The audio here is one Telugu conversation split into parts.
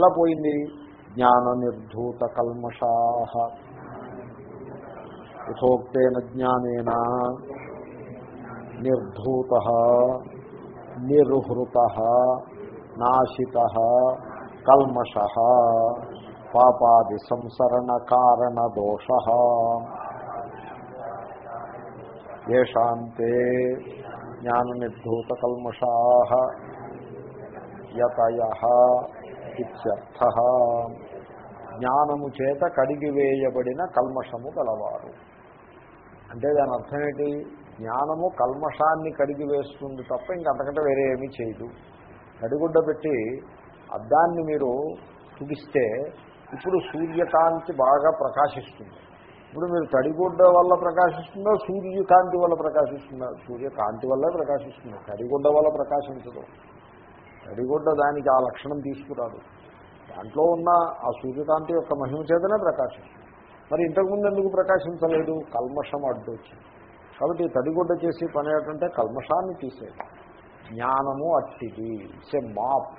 ఎలా పోయింది? జ్ఞాన నిర్ధూత కల్మషా యథోక్తేన జ్ఞానేన నిర్ధూత నిరుహృత నాశిత కల్మష పాపాది సంసరణ కారణ దోష ఏషాంతే జ్ఞాన నిర్ధూత కల్మషా యతయ. ఇత్యర్థ. జ్ఞానము చేత కడిగివేయబడిన కల్మషము గలవారు. అంటే దాని అర్థం ఏంటి? జ్ఞానము కల్మషాన్ని కడిగి వేస్తుంది తప్ప ఇంకంతకంటే వేరే ఏమీ చేయదు. తడిగుడ్డ పెట్టి అద్దాన్ని మీరు తుడిస్తే ఇప్పుడు సూర్యకాంతి బాగా ప్రకాశిస్తుంది. ఇప్పుడు మీరు తడిగుడ్డ వల్ల ప్రకాశిస్తుందో సూర్యకాంతి వల్ల ప్రకాశిస్తుందా సూర్యకాంతి వల్ల ప్రకాశిస్తుంది. తడిగుడ్డ వల్ల ప్రకాశించదు. తడిగుడ్డ దానికి ఆ లక్షణం తీసుకురాదు. దాంట్లో ఉన్న ఆ సూర్యకాంతి యొక్క మహిమ చేతనే ప్రకాశిస్తుంది. మరి ఇంతకుముందు ఎందుకు ప్రకాశించలేదు? కల్మషం అడ్డు వచ్చింది. కాబట్టి తడిగుడ్డ చేసే పని ఏంటంటే కల్మషాన్ని తీసేది జ్ఞానము అట్టిది. It's a MOP.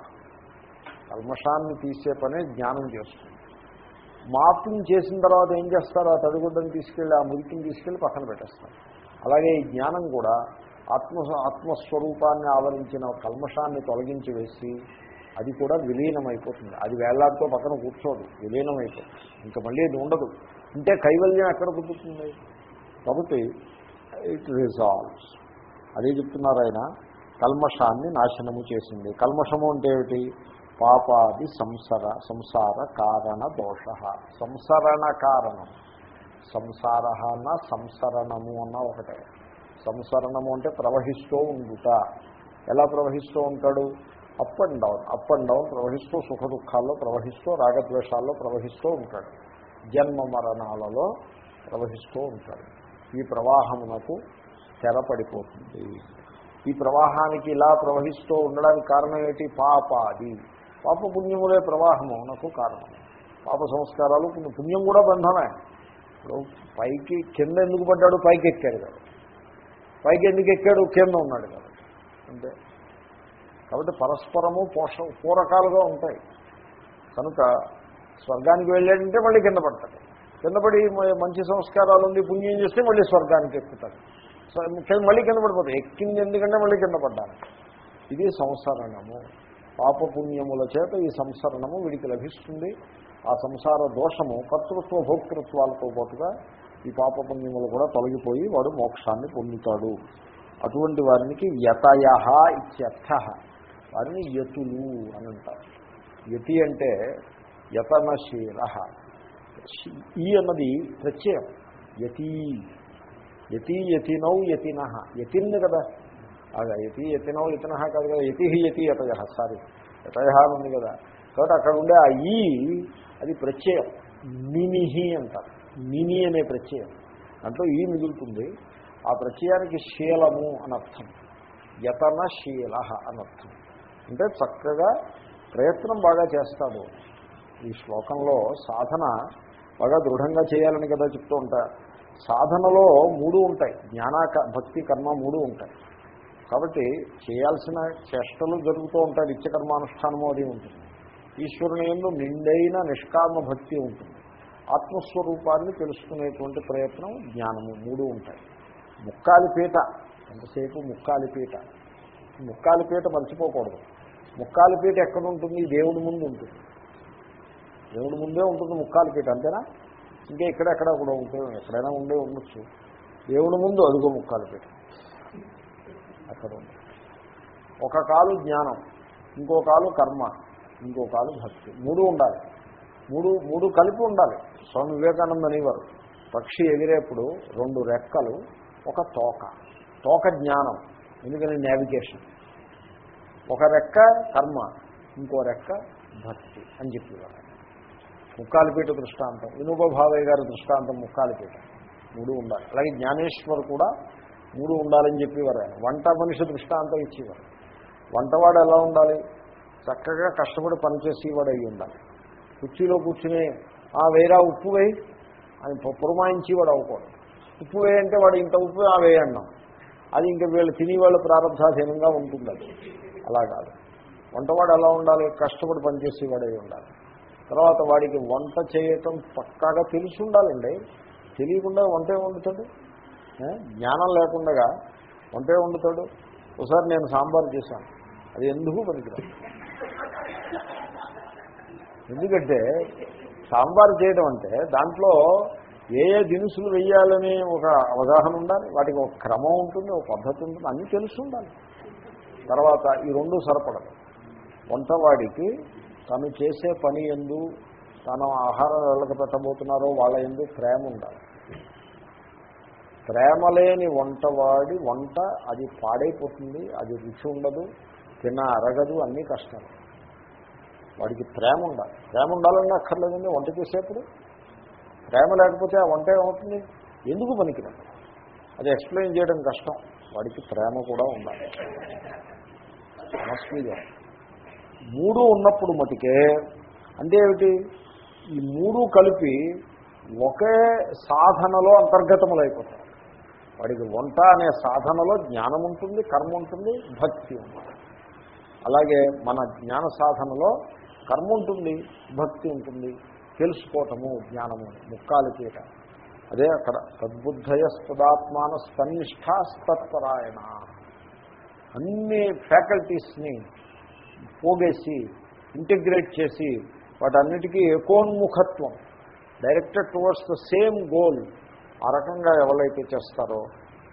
కల్మషాన్ని తీసే పనే జ్ఞానం చేస్తుంది. మాపింగ్ చేసిన తర్వాత ఏం చేస్తారు? ఆ తడిగుడ్డని తీసుకెళ్ళి ఆ మురికిని తీసుకెళ్ళి పక్కన పెట్టేస్తారు. అలాగే ఈ జ్ఞానం కూడా ఆత్మ ఆత్మస్వరూపాన్ని ఆవరించిన కల్మషాన్ని తొలగించి వేసి అది కూడా విలీనమైపోతుంది. అది వేళ్ళాడితో పక్కన కూర్చోదు విలీనమైపోతుంది. ఇంకా మళ్ళీ అది ఉండదు. అంటే కైవల్యం ఎక్కడ కుదురుతుంది? కాబట్టి ఇట్ రిజాల్వ్స్ అదే చెప్తున్నారు ఆయన కల్మషాన్ని నాశనము చేసింది. కల్మషము అంటే ఏమిటి? పాపాది సంసార సంసార కారణ దోష. సంసరణ కారణం. సంసార సంసరణము అన్న ఒకటే. సంసరణము అంటే ప్రవహిస్తూ ఉండుట. ఎలా ప్రవహిస్తూ ఉంటాడు? Up and down up and down ప్రవహిస్తూ సుఖ దుఃఖాల్లో ప్రవహిస్తూ రాగద్వేషాల్లో ప్రవహిస్తూ ఉంటాడు. జన్మ మరణాలలో ప్రవహిస్తూ ఉంటాడు. ఈ ప్రవాహమునకు స్థిరపడిపోతుంది ఈ ప్రవాహానికి ఇలా ప్రవహిస్తూ ఉండడానికి కారణం ఏంటి పాపాది. పాప పుణ్యములే ప్రవాహమునకు కారణం. పాప సంస్కారాలు పుణ్యం కూడా బంధమే. ఇప్పుడు పైకి కింద ఎందుకు పడ్డాడు? పైకి ఎక్కాడు కదా. పైకి ఎందుకు ఎక్కాడు? కింద ఉన్నాడు అంటే అంతే. కాబట్టి పరస్పరము పోష పూరకాలుగా ఉంటాయి. కనుక స్వర్గానికి వెళ్ళాడంటే మళ్ళీ కింద పడతాడు. కింద పడి మంచి సంస్కారాలు ఉంది పుణ్యం చేస్తే మళ్ళీ స్వర్గానికి ఎక్కుతాడు. మళ్ళీ కింద పడిపోతాడు. ఎక్కింది ఎందుకంటే మళ్ళీ కింద పడ్డాను ఇది సంసరణము. పాపపుణ్యముల చేత ఈ సంసరణము వీడికి లభిస్తుంది. ఆ సంసార దోషము కర్తృత్వ భోక్తృత్వాలతో పాటుగా ఈ పాప పుణ్యములు కూడా తొలగిపోయి వాడు మోక్షాన్ని పొందుతాడు. అటువంటి వారికి యతయ ఇత్యర్థ. వారిని యతులు అని అంటారు. యతి అంటే యతనశీల. ఈ అన్నది ప్రత్యయం. యతి. యతి యతినౌ యతిన. యతిన్ కదా. అదే యతి యతినౌ యతిన కాదు కదా. యతి యతి యతయ. సారీ యతయ అని ఉంది కదా. కాబట్టి అక్కడ ఉండే ఆ ఈ అది ప్రత్యయం. మినిహి అంటారు. మిని అనే ప్రత్యయం. దాంట్లో ఈ మిగులుతుంది. ఆ ప్రత్యయానికి శీలము అనర్థం. యతనశీల అనర్థం. అంటే చక్కగా ప్రయత్నం బాగా చేస్తాడు. ఈ శ్లోకంలో సాధన బాగా దృఢంగా చేయాలని కదా చెప్తూ ఉంటా. సాధనలో మూడు ఉంటాయి. జ్ఞానాక భక్తి కర్మ మూడు ఉంటాయి. కాబట్టి చేయాల్సిన చేష్టలు జరుగుతూ ఉంటాయి. నిత్యకర్మానుష్ఠానము అది ఉంటుంది. ఈశ్వరుని ఎందు నిండైన నిష్కామ భక్తి ఉంటుంది. ఆత్మస్వరూపాన్ని తెలుసుకునేటువంటి ప్రయత్నం జ్ఞానము మూడు ఉంటాయి. ముక్కాలి పీట ఎంతసేపు ముక్కాలి పీట? ముక్కాలి పీట మర్చిపోకూడదు. ముక్కాలిపీట ఎక్కడ ఉంటుంది? దేవుడి ముందు ఉంటుంది. దేవుడి ముందే ఉంటుంది ముక్కాలి పీట అంతేనా? ఇంకా ఇక్కడెక్కడ కూడా ఉంటుంది. ఎక్కడైనా ఉండే ఉండొచ్చు. దేవుడి ముందు అదుగో ముక్కాలిపీట అక్కడ ఉంది ఒక కాలు జ్ఞానం ఇంకో కాలు కర్మ ఇంకో కాలు భక్తి. మూడు ఉండాలి. మూడు మూడు కలిపి ఉండాలి. స్వామి వివేకానంద అనేవారు. పక్షి ఎగిరేప్పుడు రెండు రెక్కలు ఒక తోక. తోక జ్ఞానం ఎందుకని నావిగేషన్ ఒక రెక్క కర్మ ఇంకో రెక్క భక్తి అని చెప్పేవారు ముక్కాలిపీట దృష్టాంతం. వినోబావయ్య గారి దృష్టాంతం ముక్కాలిపీట మూడు ఉండాలి. అలాగే జ్ఞానేశ్వర్ కూడా మూడు ఉండాలని చెప్పేవారు ఆయన వంట మనిషి దృష్టాంతం ఇచ్చేవారు. వంటవాడు ఎలా ఉండాలి? చక్కగా కష్టపడి పనిచేసేవాడు అయి ఉండాలి. కుర్చీలో కూర్చుని ఆ వేరా ఉప్పు వేయి. అని పురమాయించి వాడు అవ్వకూడదు ఉప్పు వేయంటే వాడు ఇంత ఉప్పు ఆ వేయన్నాం అది ఇంకా వీళ్ళు తినేవాళ్ళు ప్రారంభాధీనంగా ఉంటుంది అది అలా కాదు. వంటవాడు ఎలా ఉండాలి కష్టపడి పనిచేసేవాడే ఉండాలి. తర్వాత వాడికి వంట చేయటం పక్కాగా తెలిసి ఉండాలండి. తెలియకుండా వంటే వండుతాడు. జ్ఞానం లేకుండా వంటే వండుతాడు. ఒకసారి నేను సాంబార్ చేశాను. అది ఎందుకు పనికిరాదు? ఎందుకంటే సాంబార్ చేయడం అంటే దాంట్లో ఏ ఏ దినుసులు వేయాలని ఒక అవగాహన ఉండాలి వాటికి ఒక క్రమం ఉంటుంది ఒక పద్ధతి ఉంటుంది అన్నీ తెలుసు ఉండాలి. తర్వాత ఈ రెండు సరిపడదు. వంటవాడికి తను చేసే పని ఎందు తను ఆహారం వెళ్ళక పెట్టబోతున్నారో వాళ్ళ ఎందు ప్రేమ ఉండాలి. ప్రేమ లేని వంటవాడి వంట అది పాడైపోతుంది అది రుచి ఉండదు తిన అరగదు అన్నీ కష్టాలు వాడికి ప్రేమ ఉండాలి. ప్రేమ ఉండాలని అక్కర్లేదండి వంట చేసేప్పుడు. ప్రేమ లేకపోతే ఆ వంట ఏమవుతుంది? ఎందుకు పనికిరాదు? అది ఎక్స్ప్లెయిన్ చేయడం కష్టం. వాడికి ప్రేమ కూడా ఉండాలి. సమస్యగా మూడు ఉన్నప్పుడు మటుకే అంటే ఏమిటి? ఈ మూడు కలిపి ఒకే సాధనలో అంతర్గతములైపోతాయి వాడికి వంట అనే సాధనలో జ్ఞానం ఉంటుంది కర్మ ఉంటుంది భక్తి ఉంటుంది. అలాగే మన జ్ఞాన సాధనలో కర్మ ఉంటుంది భక్తి ఉంటుంది తెలుసుకోవటము జ్ఞానము ముక్కాలు చేయట. అదే అక్కడ తద్బుద్ధయ స్పదాత్మాన స్తన్నిష్టాస్తత్పరాయణ అన్ని ఫ్యాకల్టీస్ని పోగేసి ఇంటిగ్రేట్ చేసి వాటన్నిటికీ ఏకోన్ముఖత్వం directed towards the same goal ఆ రకంగా ఎవరైతే చేస్తారో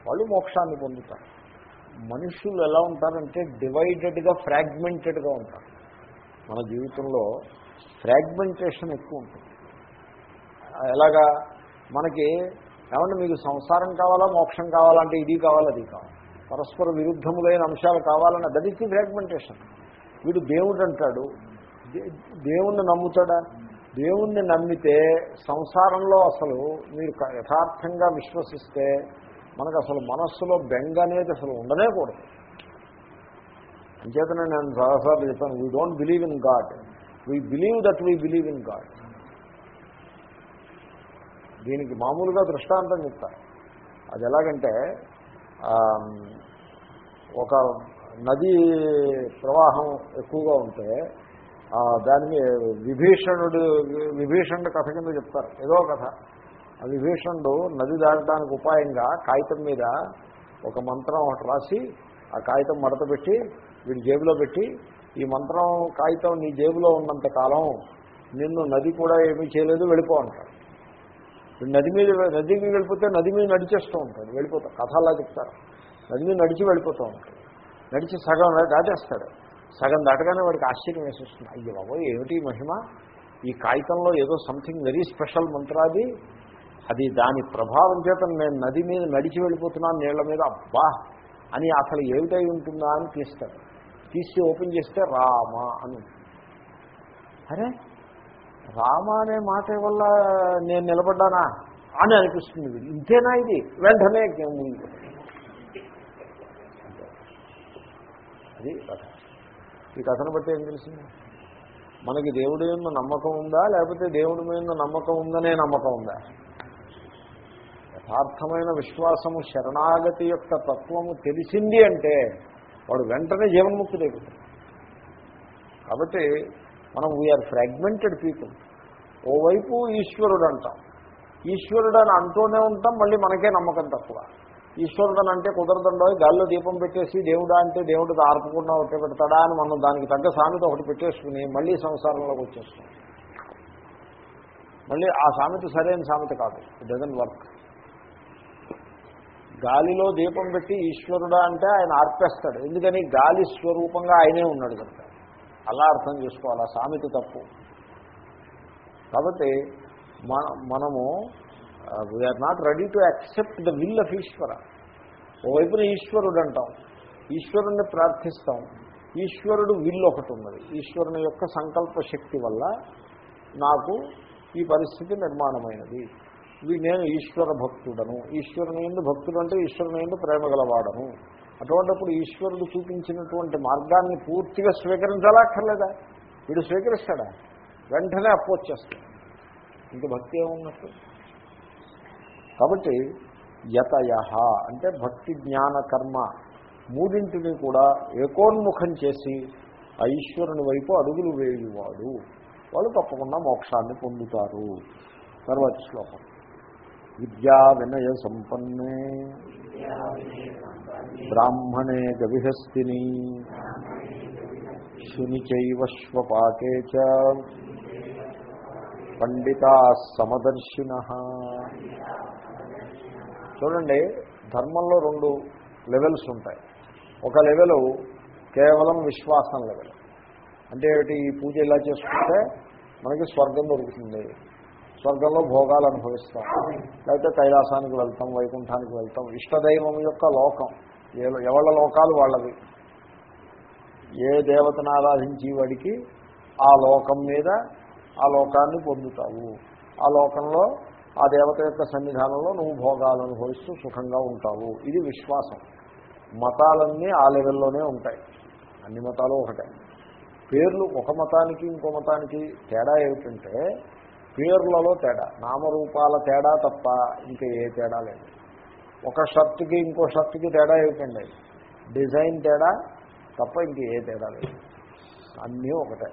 వాళ్ళు మోక్షాన్ని పొందుతారు. మనుషులు ఎలా ఉంటారంటే డివైడెడ్గా ఫ్రాగ్మెంటెడ్గా ఉంటారు. మన జీవితంలో ఫ్రాగ్మెంటేషన్ ఎక్కువ ఉంటుంది. ఎలాగా? మనకి ఏమంటే మీకు సంసారం కావాలా మోక్షం కావాలంటే ఇది కావాలి అది కావాలి. పరస్పర విరుద్ధములైన అంశాలు కావాలన్న దట్ ఈస్ ది ఫ్రాగ్మెంటేషన్ వీడు దేవుడు అంటాడు. దే- దేవుణ్ణి నమ్ముతాడా? దేవుణ్ణి నమ్మితే సంసారంలో అసలు మీరు యథార్థంగా విశ్వసిస్తే మనకు అసలు మనస్సులో బెంగ అనేది అసలు ఉండనే కూడదు. అంచేతనే నేను చాలాసార్లు చెప్పాను we don't believe in God we believe that we believe in God దీనికి మామూలుగా దృష్టాంతం చెప్తా. అది ఎలాగంటే ఒక నది ప్రవాహం ఎక్కువగా ఉంటే దాన్ని విభీషణుడు విభీషణుడు కథ కింద చెప్తారు. ఏదో కథ. ఆ విభీషణుడు నది దాటడానికి ఉపాయంగా కాగితం మీద ఒక మంత్రం ఒకటి రాసి ఆ కాగితం మడత పెట్టి వీడి జేబులో పెట్టి ఈ మంత్రం కాగితం నీ జేబులో ఉన్నంత కాలం నిన్ను నది కూడా ఏమీ చేయలేదు వెళ్ళిపో అంటాడు నది మీద నదికి వెళ్ళిపోతే నది మీద నడిచేస్తూ ఉంటాడు వెళ్ళిపోతాడు. కథ అలా చెప్తారు. నది మీద నడిచి వెళ్ళిపోతూ ఉంటాడు. నడిచి సగం దాటేస్తాడు. సగం దాటగానే వాడికి ఆశ్చర్యం వేసేస్తుంది. అయ్యి బాబోయ్ ఏమిటి మహిమ? ఈ కాగితంలో ఏదో సంథింగ్ వెరీ స్పెషల్ మంత్రాది. అది దాని ప్రభావం చేత నేను నది మీద నడిచి వెళ్ళిపోతున్నాను నీళ్ళ మీద అబ్బా అని అసలు ఏమిటై ఉంటుందా అని తీస్తాడు. తీసి ఓపెన్ చేస్తే రామ అని అరే రామ అనే మాట వల్ల నేను నిలబడ్డానా అని అనిపిస్తుంది. ఇంతేనా ఇది? వెంటనే అది కథ. ఈ కథను బట్టి ఏం తెలిసింది? మనకి దేవుడి మీద నమ్మకం ఉందా? లేకపోతే దేవుడి మీద నమ్మకం ఉందనే నమ్మకం ఉందా? యథార్థమైన విశ్వాసము శరణాగతి యొక్క తత్వము తెలిసింది అంటే వాడు వెంటనే జీవన్ముక్తుడైపోతాడు కాబట్టి మనం వీఆర్ ఫ్రాగ్మెంటెడ్ పీపుల్ ఓవైపు ఈశ్వరుడు అంటాం. ఈశ్వరుడు అని అంటూనే ఉంటాం మళ్ళీ మనకే నమ్మకం తక్కువ. ఈశ్వరుడు అని అంటే కుదరదండో గాల్లో దీపం పెట్టేసి దేవుడా అంటే దేవుడు ఆర్పకుండా ఒకటే పెడతాడా అని మనం దానికి తగ్గ సామెత ఒకటి పెట్టేసుకుని మళ్ళీ సంసారంలోకి వచ్చేస్తాం. మళ్ళీ ఆ సామెత సరైన సామెత కాదు. ఇట్ డజన్ వర్క్ గాలిలో దీపం పెట్టి ఈశ్వరుడా అంటే ఆయన ఆర్పేస్తాడు. ఎందుకని? గాలి స్వరూపంగా ఆయనే ఉన్నాడు కనుక. అలా అర్థం చేసుకోవాలి. ఆ సామెత తప్పు. కాబట్టి మన మనము we are not ready to accept the will of ఈశ్వర. ఓవైపున ఈశ్వరుడు అంటాం. ఈశ్వరుణ్ణి ప్రార్థిస్తాం. ఈశ్వరుడు విల్ ఒకటి ఉన్నది. ఈశ్వరుని యొక్క సంకల్ప శక్తి వల్ల నాకు ఈ పరిస్థితి నిర్మాణమైనది. నేను ఈశ్వర భక్తుడను. ఈశ్వరుని ఎందు భక్తుడు అంటే ఈశ్వరుని ఎందు ప్రేమ గలవాడను. అటువంటిప్పుడు ఈశ్వరుడు చూపించినటువంటి మార్గాన్ని పూర్తిగా స్వీకరించాలక్కర్లేదా? వీడు స్వీకరిస్తాడా? వెంటనే అపోజ్ చేస్తాడు. ఇంక భక్తి ఏమున్నట్టు? కాబట్టి యతయ అంటే భక్తి జ్ఞాన కర్మ మూడింటిని కూడా ఏకోన్ముఖం చేసి ఆ ఈశ్వరుని వైపు అడుగులు వేయువాడు. వాళ్ళు తప్పకుండా మోక్షాన్ని పొందుతారు. తర్వాత శ్లోకం. విద్యా వినయ సంపన్నే. బ్రాహ్మణే గవిహస్తిని. శునిచైవశ్వపాకే చ. పండితా సమదర్శిన. చూడండి ధర్మంలో రెండు లెవెల్స్ ఉంటాయి. ఒక లెవెల్ కేవలం విశ్వాసం లెవెల్. అంటే ఈ పూజ ఇలా చేసుకుంటే మనకి స్వర్గం దొరుకుతుంది. స్వర్గంలో భోగాలు అనుభవిస్తాం. లేకపోతే కైలాసానికి వెళ్తాం వైకుంఠానికి వెళ్తాం. ఇష్టదైవం యొక్క లోకం. ఏ- ఎవళ్ళ లోకాలు వాళ్ళవి? ఏ దేవతను ఆరాధించి వాడికి ఆ లోకం మీద ఆ లోకాన్ని పొందుతావు? ఆ లోకంలో ఆ దేవత యొక్క సన్నిధానంలో నువ్వు భోగాలు అనుభవిస్తూ సుఖంగా ఉంటావు. ఇది విశ్వాసం. మతాలన్నీ ఆ లెవెల్లోనే ఉంటాయి. అన్ని మతాలు ఒకటే. పేర్లు ఒక మతానికి ఇంకో మతానికి తేడా ఏమిటంటే పేర్లలో తేడా. నామరూపాల తేడా తప్ప ఇంకా ఏ తేడా లేదు. ఒక షర్ట్కి ఇంకో షర్ట్కి తేడా ఏమిటండి? డిజైన్ తేడా తప్ప ఇంక ఏ తేడా లేదు. అన్నీ ఒకటే.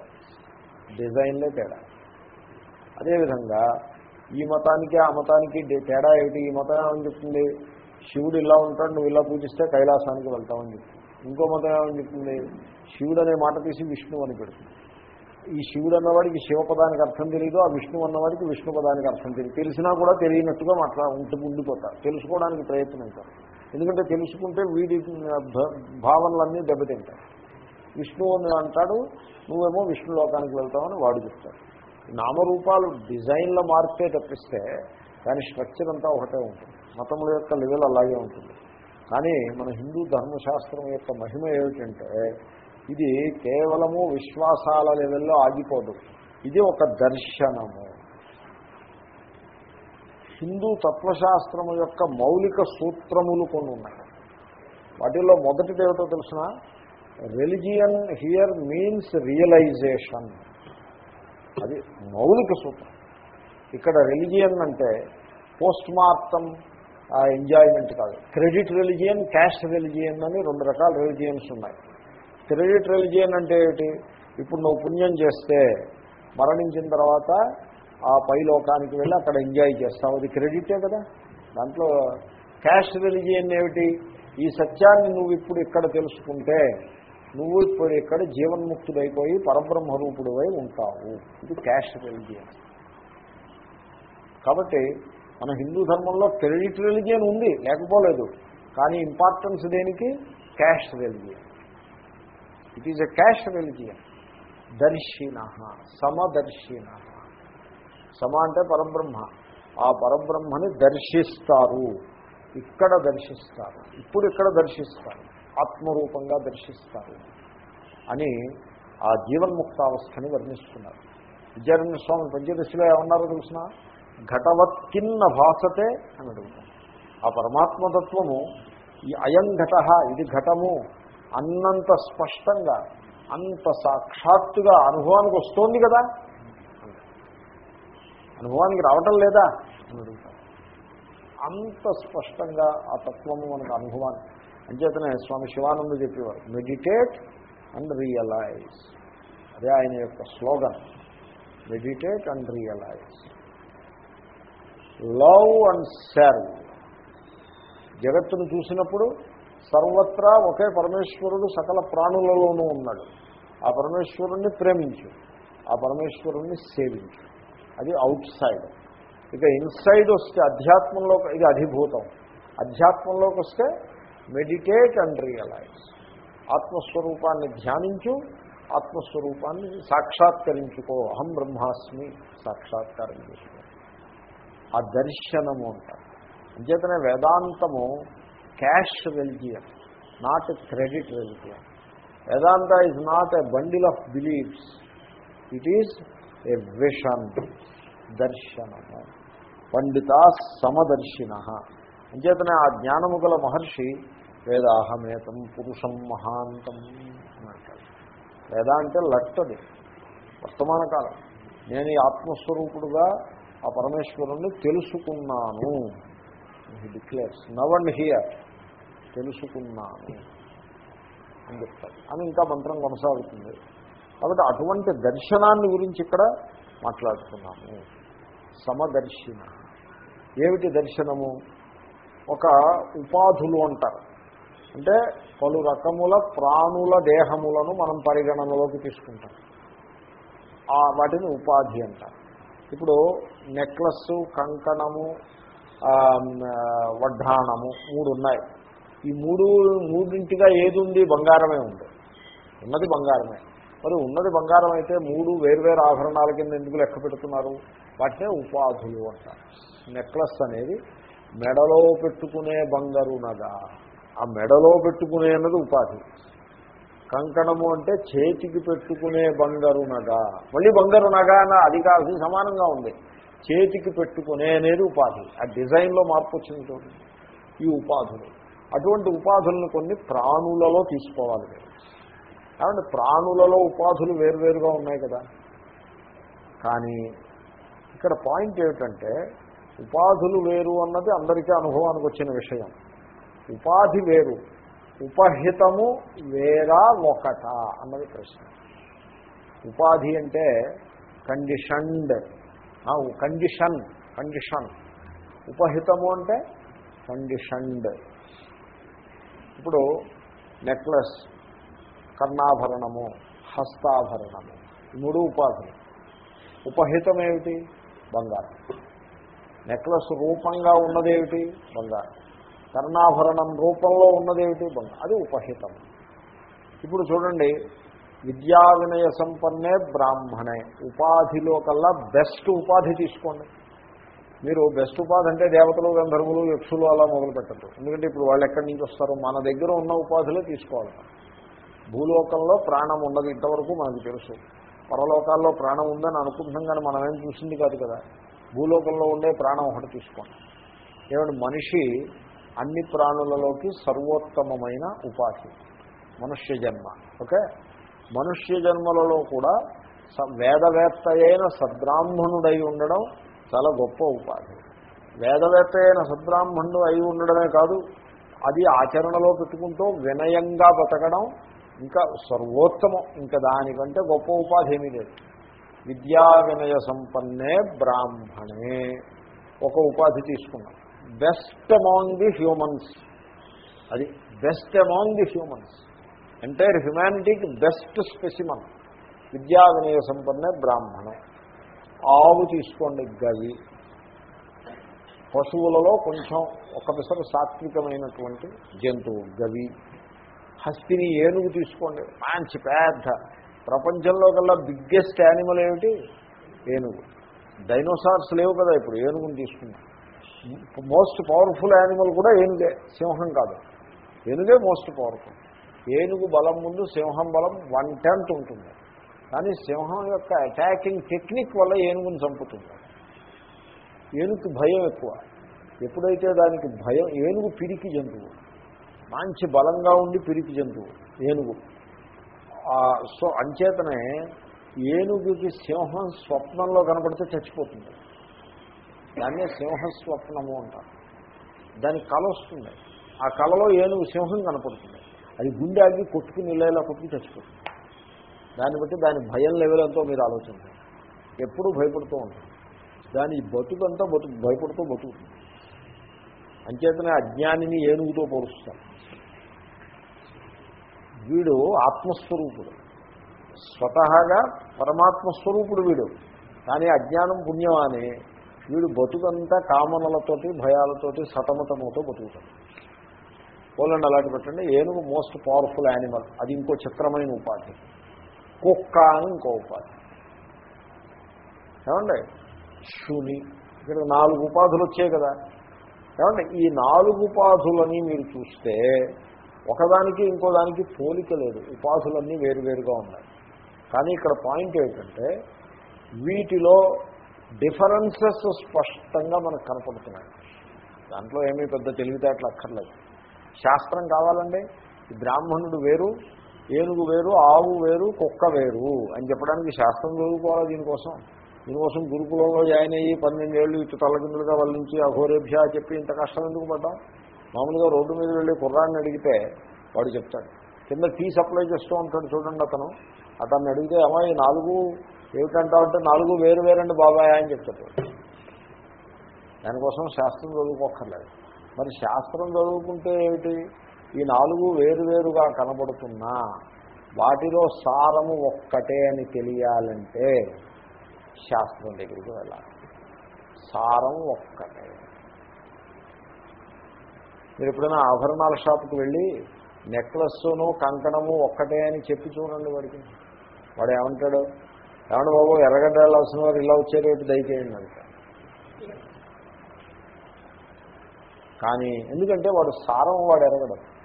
డిజైన్లే తేడా. అదేవిధంగా ఈ మతానికి ఆ మతానికి తేడా ఏమిటి? ఈ మతం ఏమని చెప్తుంది? శివుడు ఇలా ఉంటాడు నువ్వు ఇలా పూజిస్తే కైలాసానికి వెళ్తామని చెప్తుంది. ఇంకో మతం ఏమని చెప్తుంది? శివుడు అనే మాట తీసి విష్ణువు అని పెడుతుంది. ఈ శివుడు అన్నవాడికి శివపదానికి అర్థం తెలియదు ఆ విష్ణు అన్నవాడికి విష్ణు పదానికి అర్థం తెలియదు తెలిసినా కూడా తెలియనట్టుగా మాట్లా ఉంటు ఉండిపోతారు. తెలుసుకోవడానికి ప్రయత్నించారు. ఎందుకంటే తెలుసుకుంటే వీడి భ- భావనలన్నీ దెబ్బతింటాయి. విష్ణువు అని అంటాడు నువ్వేమో విష్ణు లోకానికి వెళ్తావని వాడు చెప్తాడు. నామరూపాలు డిజైన్ల మార్పే తప్పిస్తే దాని స్ట్రక్చర్ అంతా ఒకటే ఉంటుంది. మతముల యొక్క లెవెల్ అలాగే ఉంటుంది. కానీ మన హిందూ ధర్మశాస్త్రం యొక్క మహిమ ఏమిటంటే ఇది కేవలము విశ్వాసాల లెవెల్లో ఆగిపోదు. ఇది ఒక దర్శనము. హిందూ తత్వశాస్త్రము యొక్క మౌలిక సూత్రములు కొన్ని ఉన్నాయి. వాటిల్లో మొదటిది ఏమిటో తెలిసిన రెలిజియన్ హియర్ మీన్స్ రియలైజేషన్ అది మౌలిక సూత్రం. ఇక్కడ రెలిజియన్ అంటే పోస్ట్ మార్టం ఎంజాయ్మెంట్ కాదు. క్రెడిట్ రెలిజియన్ క్యాష్ రిలిజియన్ అని రెండు రకాల రిలిజియన్స్ ఉన్నాయి. క్రెడిట్ రిలిజియన్ అంటే ఏమిటి? ఇప్పుడు నువ్వు పుణ్యం చేస్తే మరణించిన తర్వాత ఆ పై లోకానికి వెళ్ళి అక్కడ ఎంజాయ్ చేస్తావు. అది క్రెడిటే కదా. దాంట్లో క్యాష్ రెలిజియన్ ఏమిటి? ఈ సత్యాన్ని నువ్వు ఇప్పుడు ఇక్కడ తెలుసుకుంటే నువ్వు ఇప్పుడు ఇక్కడ జీవన్ముక్తుడైపోయి పరబ్రహ్మ రూపుడువై ఉంటావు. ఇది క్యాష్ రెలిజియన్. కాబట్టి మన హిందూ ధర్మంలో క్రెడిట్ రెలిజియన్ ఉంది లేకపోలేదు. కానీ ఇంపార్టెన్స్ దేనికి? Cash religion. It is a cash religion దర్శిన సమదర్శిన సమ అంటే పరబ్రహ్మ. ఆ పరబ్రహ్మని దర్శిస్తారు. ఇక్కడ దర్శిస్తారు. ఇప్పుడు ఇక్కడ దర్శిస్తారు. ఆత్మరూపంగా దర్శిస్తారు. అని ఆ జీవన్ముక్తావస్థని వర్ణిస్తున్నారు. విద్యారణ్య స్వామి పంచదశిలో ఏమన్నారో తెలిసిన? ఘటవత్ కిన్న భాసతే అని అడుగుతారు. ఆ పరమాత్మతత్వము ఈ అయం ఘట ఇది ఘటము అన్నంత స్పష్టంగా అంత సాక్షాత్తుగా అనుభవానికి వస్తోంది కదా? అనుభవానికి రావటం లేదా? అని అడుగుతారు. అంత స్పష్టంగా ఆ తత్వము మనకు అనుభవాన్ని అంచేతనే స్వామి శివానంద చెప్పేవారు మెడిటేట్ అండ్ రియలైజ్ అదే ఆయన యొక్క slogan meditate and realize love and serve జగత్తును చూసినప్పుడు సర్వత్రా ఒకే పరమేశ్వరుడు సకల ప్రాణులలోనూ ఉన్నాడు. ఆ పరమేశ్వరుణ్ణి ప్రేమించు ఆ పరమేశ్వరుణ్ణి సేవించు. అది అవుట్ సైడ్ ఇక ఇన్సైడ్ వస్తే అధ్యాత్మంలో ఇది అధిభూతం. అధ్యాత్మంలోకి వస్తే మెడిటేట్ అండ్ రియలైజ్ ఆత్మస్వరూపాన్ని ధ్యానించు ఆత్మస్వరూపాన్ని సాక్షాత్కరించుకో. అహం బ్రహ్మాస్మి సాక్షాత్కారం చేసుకో. ఆ దర్శనము అంటారు. అంచేతనే వేదాంతము cash religion not credit religion Vedanta is not a bundle of beliefs it is a vision దర్శనము. పండిత సమదర్శిన. అంచేతనే ఆ జ్ఞానము గల మహర్షి వేదాహమేతం పురుషం మహాంతం వేద అంటే లట్టది వర్తమాన కాలం. నేను ఈ ఆత్మస్వరూపుడుగా ఆ పరమేశ్వరుణ్ణి తెలుసుకున్నాను. డిక్లేర్స్ నవ్ అండ్ హియర్ తెలుసుకున్నాను అని చెప్తాడు అని ఇంకా మంత్రం కొనసాగుతుంది. కాబట్టి అటువంటి దర్శనాన్ని గురించి ఇక్కడ మాట్లాడుతున్నాము. సమదర్శిన. ఏమిటి దర్శనము? ఒక ఉపాధులు అంటారు. అంటే పలు రకముల ప్రాణుల దేహములను మనం పరిగణనలోకి తీసుకుంటాం. ఆ వాటిని ఉపాధి అంటారు. ఇప్పుడు నెక్లెస్ కంకణము వడ్డాణము మూడు ఉన్నాయి. ఈ మూడు మూడింటిగా ఏది ఉంది బంగారమే ఉంది. ఉన్నది బంగారమే. మరి ఉన్నది బంగారం అయితే మూడు వేర్వేరు ఆభరణాల కింద ఎందుకు లెక్క పెడుతున్నారు? వాటినే ఉపాధులు అంటారు. నెక్లెస్ అనేది మెడలో పెట్టుకునే బంగారు నగ. ఆ మెడలో పెట్టుకునే అన్నది ఉపాధి. కంకణము అంటే చేతికి పెట్టుకునే బంగారు నగ. మళ్ళీ బంగారు నగ అన్న అది కాదు సమానంగా ఉంది. చేతికి పెట్టుకునే అనేది ఉపాధి. ఆ డిజైన్లో మార్పు వచ్చింది చూడండి. ఈ ఉపాధులు. అటువంటి ఉపాధులను కొన్ని ప్రాణులలో తీసుకోవాలి. మీరు కాబట్టి ప్రాణులలో ఉపాధులు వేరువేరుగా ఉన్నాయి కదా. కానీ ఇక్కడ పాయింట్ ఏమిటంటే ఉపాధులు వేరు అన్నది అందరికీ అనుభవానికి వచ్చిన విషయం. ఉపాధి వేరు ఉపహితము వేరా ఒకట అన్నది ప్రశ్న. ఉపాధి అంటే కండిషన్డ్. Condition condition. ఉపహితము అంటే కండిషన్డ్. ఇప్పుడు నెక్లెస్ కర్ణాభరణము హస్తాభరణము మూడు ఉపాధులు. ఉపహితం ఏమిటి? బంగారం. నెక్లెస్ రూపంగా ఉన్నదేమిటి? బంగారం. కర్ణాభరణం రూపంలో ఉన్నదేమిటి? బంగారం. అది ఉపహితం. ఇప్పుడు చూడండి విద్యా వినయ సంపన్నే బ్రాహ్మణే. ఉపాధిలో కల్లా బెస్ట్ ఉపాధి తీసుకోండి. మీరు బెస్ట్ ఉపాధి అంటే దేవతలు గంధర్వులు యక్షులు అలా మొదలు పెట్టద్దు. ఎందుకంటే ఇప్పుడు వాళ్ళు ఎక్కడి నుంచి వస్తారు? మన దగ్గర ఉన్న ఉపాధులే తీసుకోవాలి. భూలోకంలో ప్రాణం ఉన్నది ఇంతవరకు మనకు తెలుసు. పరలోకాల్లో ప్రాణం ఉందని అనుకుంటున్నాం కానీ మనం ఏం చూసింది కాదు కదా. భూలోకంలో ఉండే ప్రాణం ఒకటి తీసుకోండి. ఏమంటే మనిషి అన్ని ప్రాణులలోకి సర్వోత్తమమైన ఉపాధి. మనుష్య జన్మ. ఓకే? మనుష్య జన్మలలో కూడా స- వేదవేత్త అయిన సద్బ్రాహ్మణుడై ఉండడం చాలా గొప్ప ఉపాధి. వేదవేత్త అయిన సద్బ్రాహ్మణుడు అయి ఉండడమే కాదు అది ఆచరణలో పెట్టుకుంటూ వినయంగా బతకడం ఇంకా సర్వోత్తమం. ఇంకా దానికంటే గొప్ప ఉపాధి ఏమీ లేదు. విద్యా వినయ సంపన్నే బ్రాహ్మణే ఒక ఉపాధి తీసుకున్నాం. Best among the humans. అది best among the humans. Entire హ్యుమానిటీకి best specimen. విద్యా వినయ సంపన్నే బ్రాహ్మణే. ఆవు తీసుకోండి గవి. పశువులలో కొంచెం ఒక పిసరు సాత్వికమైనటువంటి జంతువు గవి. హస్తిని ఏనుగు తీసుకోండి. మంచి పెద్ద. ప్రపంచంలో కల్లా బిగ్గెస్ట్ యానిమల్ ఏమిటి? ఏనుగు. డైనోసార్స్ లేవు కదా ఇప్పుడు ఏనుగుని తీసుకుంటాం మోస్ట్ పవర్ఫుల్ యానిమల్ కూడా ఏనుగే సింహం కాదు. ఏనుగే మోస్ట్ పవర్ఫుల్ ఏనుగు బలం ముందు సింహం బలం వన్ టెన్త్ ఉంటుంది. కానీ సింహం యొక్క అటాకింగ్ టెక్నిక్ వల్ల ఏనుగుని చంపుతుంది ఏనుగుకి భయం ఎక్కువ. ఎప్పుడైతే దానికి భయం ఏనుగు పిరికి జంతువు. మంచి బలంగా ఉండి పిరికి జంతువు ఏనుగు. సో అంచేతనే ఏనుగుకి సింహం స్వప్నంలో కనపడితే చచ్చిపోతుంది. దాన్నే సింహస్వప్నము అంటారు. దానికి కళ వస్తుంది. ఆ కళలో ఏనుగు సింహం కనపడుతుంది. అది గుండె ఆగి కొట్టుకుని ఇళ్ళ కొట్టుకుని చచ్చిపోతుంది. దాన్ని బట్టి దాని భయం లెవెల్ ఎంతో మీరు ఆలోచించండి. ఎప్పుడూ భయపడుతూ ఉంటుంది దాని బతుకంతా బతు భయపడుతూ బతుకుతుంది. అంచేతనే అజ్ఞానిని ఏనుగుతో పోలుస్తారు. వీడు ఆత్మస్వరూపుడు. స్వతహాగా పరమాత్మ స్వరూపుడు వీడు. కానీ అజ్ఞానం పుణ్యమాని అని వీడు బతుకంతా కామనలతోటి భయాలతోటి సతమతమతో బతుకుతాడు. పోలండి అలాంటి పెట్టండి. ఏనుగు మోస్ట్ పవర్ఫుల్ యానిమల్ అది ఇంకో చిత్రమైన ఉపాధి. కుక్క అని ఇంకో ఉపాధి. ఏమండి? శుని. ఇక్కడ నాలుగు ఉపాధులు వచ్చాయి కదా. ఏమండి? ఈ నాలుగు ఉపాధులని మీరు చూస్తే ఒకదానికి ఇంకోదానికి పోలిక లేదు. ఉపాధులన్నీ వేరువేరుగా ఉన్నాయి. కానీ ఇక్కడ పాయింట్ ఏంటంటే వీటిలో డిఫరెన్సెస్ స్పష్టంగా మనకు కనపడుతున్నాయి. దాంట్లో ఏమీ పెద్ద తెలివితేటలు అక్కర్లేదు. శాస్త్రం కావాలండి. ఈ బ్రాహ్మణుడు వేరు ఏనుగు వేరు ఆవు వేరు కుక్క వేరు అని చెప్పడానికి శాస్త్రం చదువుకోవాలి దీనికోసం? దీనికోసం గురుకులంలో జాయిన్ అయ్యి పన్నెండేళ్ళు ఇటు తలకిందులుగా వల్లించి అఘోరేభ్య చెప్పి ఇంత కష్టం ఎందుకు పడ్డాం? మామూలుగా రోడ్డు మీద వెళ్ళి కుర్రాన్ని అడిగితే వాడు చెప్తాడు. కింద టీ సప్లై చేస్తూ ఉంటాడు చూడండి అతను. అతన్ని అడిగితే అమ్మాయి నాలుగు ఏమిటంటావు ఉంటే నాలుగు వేరు వేరండి బాబాయ్ అని చెప్తాడు. దానికోసం శాస్త్రం చదువుకోక్కర్లేదు. మరి శాస్త్రం చదువుకుంటే ఏమిటి? ఈ నాలుగు వేరువేరుగా కనబడుతున్నా వాటిలో సారము ఒక్కటే అని తెలియాలంటే శాస్త్రం దగ్గరికి వెళ్ళాలి. సారం ఒక్కటే. మీరు ఎప్పుడైనా ఆభరణాల షాప్కి వెళ్ళి నెక్లెస్ను కంకణము ఒక్కటే అని చెప్పి చూడండి వాడికి. వాడు ఏమంటాడు? ఏమన్నా బాబు ఎర్రగడ్డ వెళ్ళాల్సిన వారు ఇలా వచ్చేటట్టు దయచేయండి అంట కానీ ఎందుకంటే వాడు సారం వాడు ఎరగడం.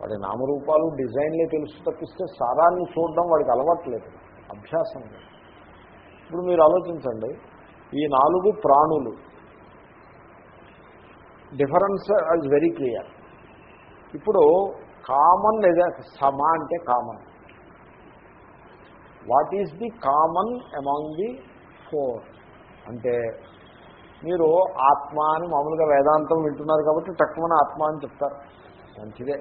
వాడి నామరూపాలు డిజైన్లే తెలుసు తప్పిస్తే సారాన్ని చూడడం వాడికి అలవాట్లేదు. అభ్యాసం ఇప్పుడు మీరు ఆలోచించండి ఈ నాలుగు ప్రాణులు డిఫరెన్స్ ఇస్ వెరీ క్లియర్ ఇప్పుడు కామన్ లేదా సమ అంటే common. What is the common among the four అంటే మీరు ఆత్మ అని మామూలుగా వేదాంతం వింటున్నారు కాబట్టి తక్కువన ఆత్మ అని చెప్తారు. మంచిదే.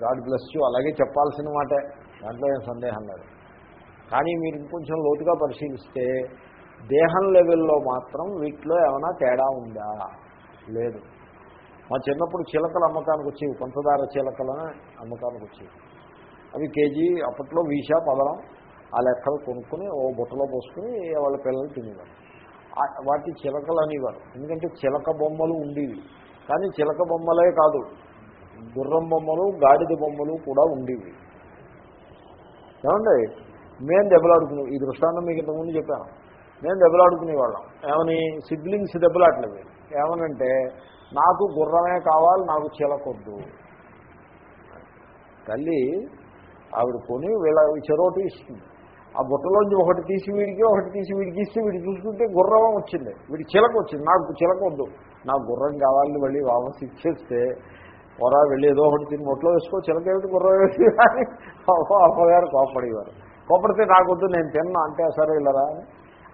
God bless you. అలాగే చెప్పాల్సిన మాటే. దాంట్లో ఏం సందేహం లేదు. కానీ మీరు ఇంకొంచెం లోతుగా పరిశీలిస్తే దేహం లెవెల్లో మాత్రం వీటిలో ఏమైనా తేడా ఉందా? లేదు. మా చిన్నప్పుడు చిలకలు అమ్మకానికి వచ్చేవి. పంచదార చిలకలని అమ్మకానికి వచ్చేవి. అవి కేజీ అప్పట్లో వీసా పదలం ఆ లెక్కలు కొనుక్కుని ఓ బుట్టలో పోసుకుని వాళ్ళ పిల్లలు తినేవారు. వాటి చిలకలు అనేవారు. ఎందుకంటే చిలక బొమ్మలు ఉండేవి. కానీ చిలక బొమ్మలే కాదు. గుర్రం బొమ్మలు గాడిద బొమ్మలు కూడా ఉండేవి. ఏమండి? మేము దెబ్బలాడుకునే ఈ దృష్టాంతం మీకు ఇంతకుముందు చెప్పాను మేము దెబ్బలాడుకునేవాళ్ళం ఏమని? సిబ్లింగ్స్ దెబ్బలాట్లేదు ఏమనంటే నాకు గుర్రమే కావాలి నాకు చిలకొద్దు. తల్లి ఆవిడ కొని వీళ్ళ చెరోటి ఇస్తుంది. ఆ బుట్టలోంచి ఒకటి తీసి వీడికి ఒకటి తీసి వీడికి ఇస్తే వీడి చూసుకుంటే గుర్రం వచ్చింది. వీడి చిలక వచ్చింది. నాకు చిలక వద్దు నాకు గుర్రం కావాలని మళ్ళీ వామస్ ఇచ్చేస్తే పొరా వెళ్ళి ఏదో ఒకటి తిని మొట్లో వేసుకో చిలకేమిటి ఏమిటి వేసి అని అమ్మగారు కోపడేవారు కోపడితే నాకొద్దు నేను తిన్నా. అంటే సరే ఇల్లరా అని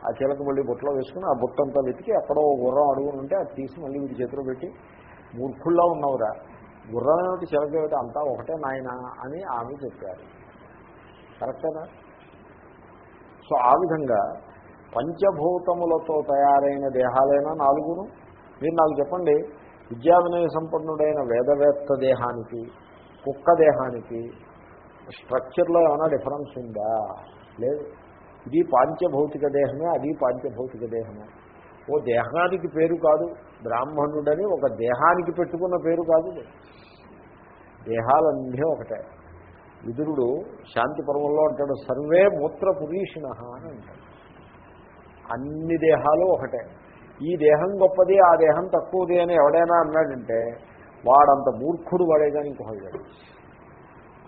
ఆ చిలక మళ్ళీ బుట్టలో వేసుకుని ఆ బుట్టంతా వెతికి ఎక్కడో గుర్రం అడుగుని ఉంటే అది తీసి మళ్ళీ వీడి చేతిలో పెట్టి మూర్ఖుల్లో ఉన్నవురా. గుర్రం ఏమిటి చిలక ఏమిటి అంతా ఒకటే నాయన అని ఆమె చెప్పారు. కరెక్టేనా? సో ఆ విధంగా పంచభూతములతో తయారైన దేహాలైనా నాలుగును. మీరు నాకు చెప్పండి విద్యా వినయ సంపన్నుడైన వేదవేత్త దేహానికి కుక్క దేహానికి స్ట్రక్చర్లో ఏమైనా డిఫరెన్స్ ఉందా? లేదు. ఇది పాంచభౌతిక దేహమే అది పాంచభౌతిక దేహమే. ఓ దేహానికి పేరు కాదు. బ్రాహ్మణుడని ఒక దేహానికి పెట్టుకున్న పేరు కాదు దేహాలన్నీ ఒకటే. విదురుడు శాంతి పర్వంలో అంటాడు సర్వే మూత్ర పురీషిణ అని అంటాడు. అన్ని దేహాలు ఒకటే. ఈ దేహం గొప్పది ఆ దేహం తక్కువది అని ఎవడైనా అన్నాడంటే వాడంత మూర్ఖుడు వాడే కానీ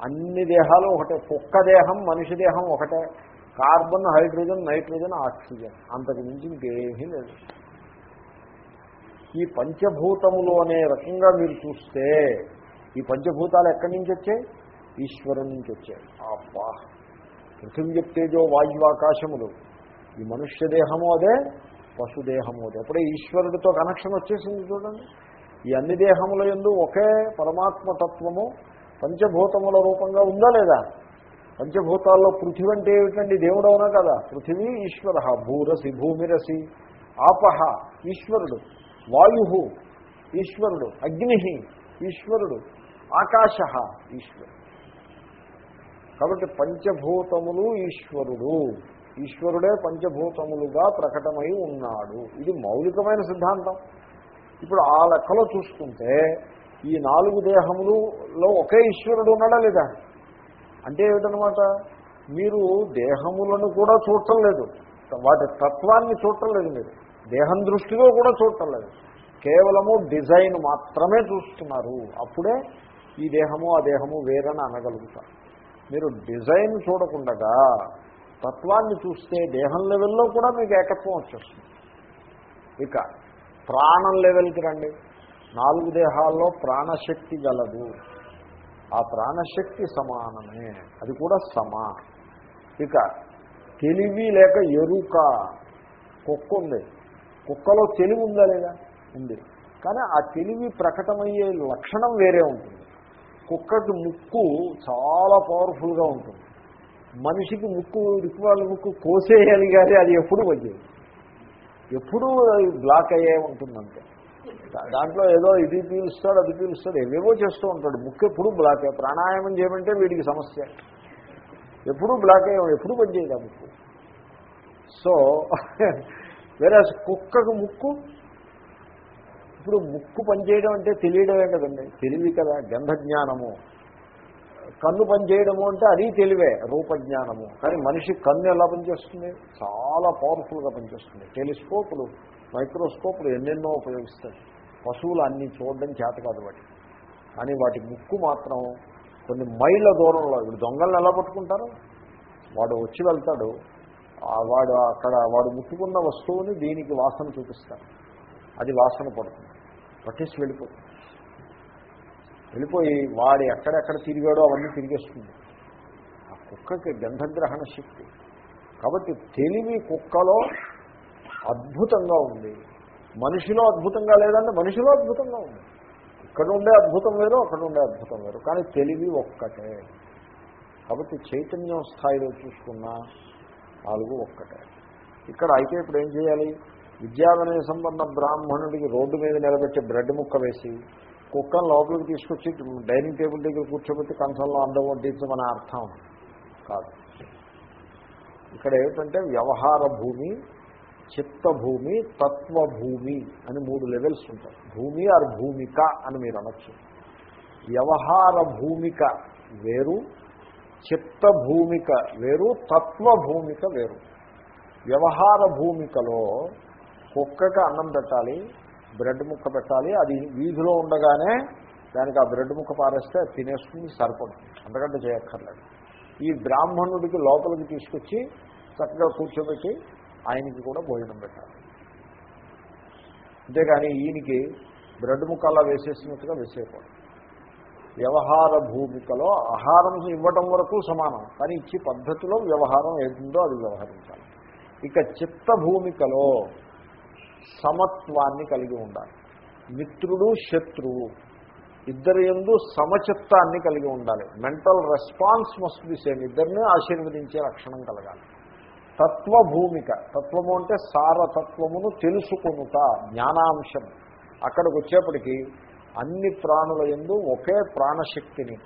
అన్ని దేహాలు ఒకటే కుక్క దేహం మనిషి దేహం ఒకటే. Carbon hydrogen nitrogen oxygen. అంతకు మించి ఇంకేమీ లేదు. ఈ పంచభూతములు అనే రకంగా మీరు చూస్తే ఈ పంచభూతాలు ఎక్కడి నుంచి వచ్చాయి? ఈశ్వరం నుంచి వచ్చాయి. అబ్బా! పృథివీ తేజో వాయు ఆకాశములు. ఈ మనుష్య దేహము అదే పశుదేహము అదే అప్పుడే ఈశ్వరుడితో కనెక్షన్ వచ్చేసింది చూడండి. ఈ అన్ని దేహముల ఎందు ఒకే పరమాత్మతత్వము పంచభూతముల రూపంగా ఉందా లేదా? పంచభూతాల్లో పృథివీ అంటే ఏమిటండి? దేవుడు అవునా కదా? పృథివీ ఈశ్వర భూరసి భూమిరసి ఆపహ ఈశ్వరుడు. వాయు ఈశ్వరుడు. అగ్ని ఈశ్వరుడు. ఆకాశ ఈశ్వరుడు. కాబట్టి పంచభూతములు ఈశ్వరుడు. ఈశ్వరుడే పంచభూతములుగా ప్రకటమై ఉన్నాడు. ఇది మౌలికమైన సిద్ధాంతం. ఇప్పుడు ఆ లెక్కలో చూసుకుంటే ఈ నాలుగు దేహములలో ఒకే ఈశ్వరుడు ఉన్నాడా లేదా? అంటే ఏమిటనమాట మీరు దేహములను కూడా చూడటం లేదు. వాటి తత్వాన్ని చూడటం లేదు మీరు. దేహం దృష్టిలో కూడా చూడటం లేదు. కేవలము డిజైన్ మాత్రమే చూస్తున్నారు. అప్పుడే ఈ దేహము ఆ దేహము వేరని అనగలుగుతారు. మీరు డిజైన్ చూడకుండా తత్వాన్ని చూస్తే దేహం లెవెల్లో కూడా మీకు ఏకత్వం వచ్చేస్తుంది. ఇక ప్రాణం లెవెల్కి రండి. నాలుగు దేహాల్లో ప్రాణశక్తి గలదు. ఆ ప్రాణశక్తి సమానమే. అది కూడా సమా. ఇక తెలివి లేక ఎరుక. కుక్క ఉంది. కుక్కలో తెలివి ఉందా లేదా? ఉంది. కానీ ఆ తెలివి ప్రకటమయ్యే లక్షణం వేరే ఉంటుంది. కుక్కకి ముక్కు చాలా పవర్ఫుల్గా ఉంటుంది. మనిషికి ముక్కు రిక్వాళ్ళ ముక్కు కోసేయాలి కానీ అది ఎప్పుడు పనిచేయదు ఎప్పుడూ బ్లాక్ అయ్యే ఉంటుందంటే. దాంట్లో ఏదో ఇది పీలుస్తాడు అది పీలుస్తాడు ఏవేవో చేస్తూ ఉంటాడు. ముక్కు ఎప్పుడు బ్లాక్ అయ్యే ప్రాణాయామం చేయమంటే వీడికి సమస్య. ఎప్పుడూ బ్లాక్ అయ్యే ఎప్పుడు పనిచేయదు ఆ ముక్కు. సో వేరే కుక్కకు ముక్కు ఇప్పుడు ముక్కు పనిచేయడం అంటే తెలియడమే కదండి. తెలివి కదా గంధజ్ఞానము. కన్ను పనిచేయడము అంటే అది తెలివే రూపజ్ఞానము. కానీ మనిషి కన్ను ఎలా పనిచేస్తుంది? చాలా పవర్ఫుల్గా పనిచేస్తుంది. టెలిస్కోపులు మైక్రోస్కోపులు ఎన్నెన్నో ఉపయోగిస్తాయి. పశువులు అన్ని చూడడం చేత కాదు వాటి. కానీ వాటి ముక్కు మాత్రం కొన్ని మైళ్ళ దూరంలో ఇప్పుడు దొంగలను ఎలా పట్టుకుంటారు? వాడు వచ్చి వెళ్తాడు వాడు అక్కడ వాడు ముట్టుకున్న వస్తువుని దీనికి వాసన చూపిస్తారు. అది వాసన పడుతుంది. పట్టేసి వెళ్ళిపోతుంది. వెళ్ళిపోయి వాడు ఎక్కడెక్కడ తిరిగాడో అవన్నీ తిరిగేస్తుంది. ఆ కుక్కకి గంధగ్రహణ శక్తి. కాబట్టి తెలివి కుక్కలో అద్భుతంగా ఉంది. మనిషిలో అద్భుతంగా లేదంటే మనిషిలో అద్భుతంగా ఉంది. ఇక్కడ ఉండే అద్భుతం వేరు అక్కడ ఉండే అద్భుతం వేరు. కానీ తెలివి ఒక్కటే. కాబట్టి చైతన్యం స్థాయిలో చూసుకున్నా నాలుగు ఒక్కటే. ఇక్కడ అయితే ఇప్పుడు ఏం చేయాలి? విద్యావినయ సంబంధ బ్రాహ్మణుడికి రోడ్డు మీద నిలబెట్టి బ్రెడ్ ముక్క వేసి కుక్కను లోపలికి తీసుకొచ్చి డైనింగ్ టేబుల్ దగ్గర కూర్చోబెట్టి కంచంలో అందం వడ్డించమని అర్థం. కాదు. ఇక్కడ ఏమిటంటే వ్యవహార భూమి చిత్తభూమి తత్వభూమి అని మూడు లెవెల్స్ ఉంటాయి. భూమి ఆర్ భూమిక అని మీరు అనొచ్చు. వ్యవహార భూమిక వేరు చిత్త భూమిక వేరు తత్వ భూమిక వేరు. వ్యవహార భూమికలో కుక్కకి అన్నం పెట్టాలి బ్రెడ్ ముక్క పెట్టాలి. అది వీధిలో ఉండగానే దానికి ఆ బ్రెడ్ ముక్క పారేస్తే తినేసుకుని తినేస్తుంది సరిపడుతుంది. అంతకంటే చేయక్కర్లేదు. ఈ బ్రాహ్మణుడికి లోపలికి తీసుకొచ్చి చక్కగా కూర్చోబెట్టి ఆయనకి కూడా భోజనం పెట్టాలి. అంతేగాని ఈయనకి బ్రెడ్ ముక్కలా వేసేసినట్టుగా వేసేయకూడదు. వ్యవహార భూమికలో ఆహారం ఇవ్వటం వరకు సమానం. కానీ ఇచ్చి పద్ధతిలో వ్యవహారం ఏదుందో అది వ్యవహరించాలి. ఇక చిత్త భూమికలో సమత్వాన్ని కలిగి ఉండాలి. మిత్రుడు శత్రువు. ఇద్దరు ఎందు సమచిత్తాన్ని కలిగి ఉండాలి. Mental response must be same. ఇద్దరిని ఆశీర్వదించే లక్షణం కలగాలి. తత్వ భూమిక తత్వము అంటే సారతత్వమును తెలుసుకునుట జ్ఞానాంశం. అక్కడికి వచ్చేప్పటికీ అన్ని ప్రాణుల ఎందు ఒకే ప్రాణశక్తిని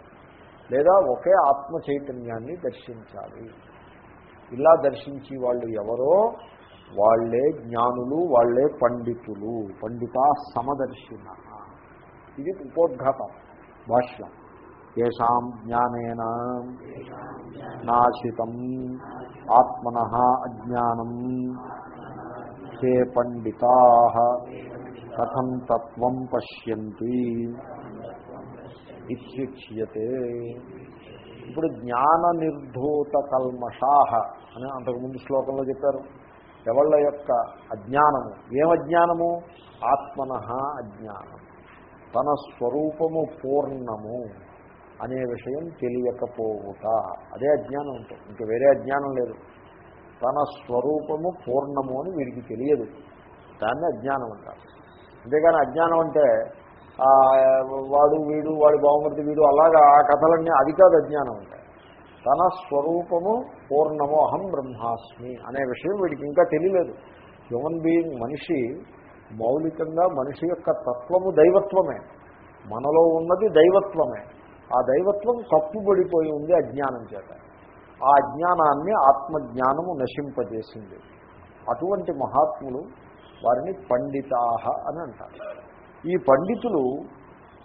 లేదా ఒకే ఆత్మ చైతన్యాన్ని దర్శించాలి. ఇలా దర్శించి వాళ్ళు ఎవరో వాళ్ళే జ్ఞానులు వాళ్ళే పండితులు. పండిత సమదర్శిన. ఇది ఉపోద్ఘాతం భాష్యం. ఏషాం జ్ఞానేన నాశితం. ఆత్మన అజ్ఞానం. హే పండితా కథం తత్వం పశ్యంతి. ఇత్యుచ్యతే ఇప్పుడు జ్ఞాన నిర్ధూత కల్మషాహ అని అంతకుముందు శ్లోకంలో చెప్పారు. ఎవళ్ళ యొక్క అజ్ఞానము? ఏమజ్ఞానము ఆత్మన అజ్ఞానం. తన స్వరూపము పూర్ణము అనే విషయం తెలియకపోవుట. అదే అజ్ఞానం ఉంటుంది ఇంక వేరే అజ్ఞానం లేదు. తన స్వరూపము పూర్ణము అని వీడికి తెలియదు. దాన్ని అజ్ఞానం అంటారు. అంతేగాని అజ్ఞానం అంటే వాడు వీడు వాడు బాగుమతి వీడు అలాగా ఆ కథలన్నీ అది కాదు అజ్ఞానం అంటే. తన స్వరూపము పూర్ణము అహం బ్రహ్మాస్మి అనే విషయం వీడికి ఇంకా తెలియలేదు. హ్యూమన్ బీయింగ్ మనిషి మౌలికంగా మనిషి యొక్క తత్వము దైవత్వమే. మనలో ఉన్నది దైవత్వమే. ఆ దైవత్వం తప్పుబడిపోయి ఉంది అజ్ఞానం చేత. ఆ అజ్ఞానాన్ని ఆత్మజ్ఞానము నశింపజేసింది. అటువంటి మహాత్ములు వారిని పండితాహ అని అంటారు. ఈ పండితులు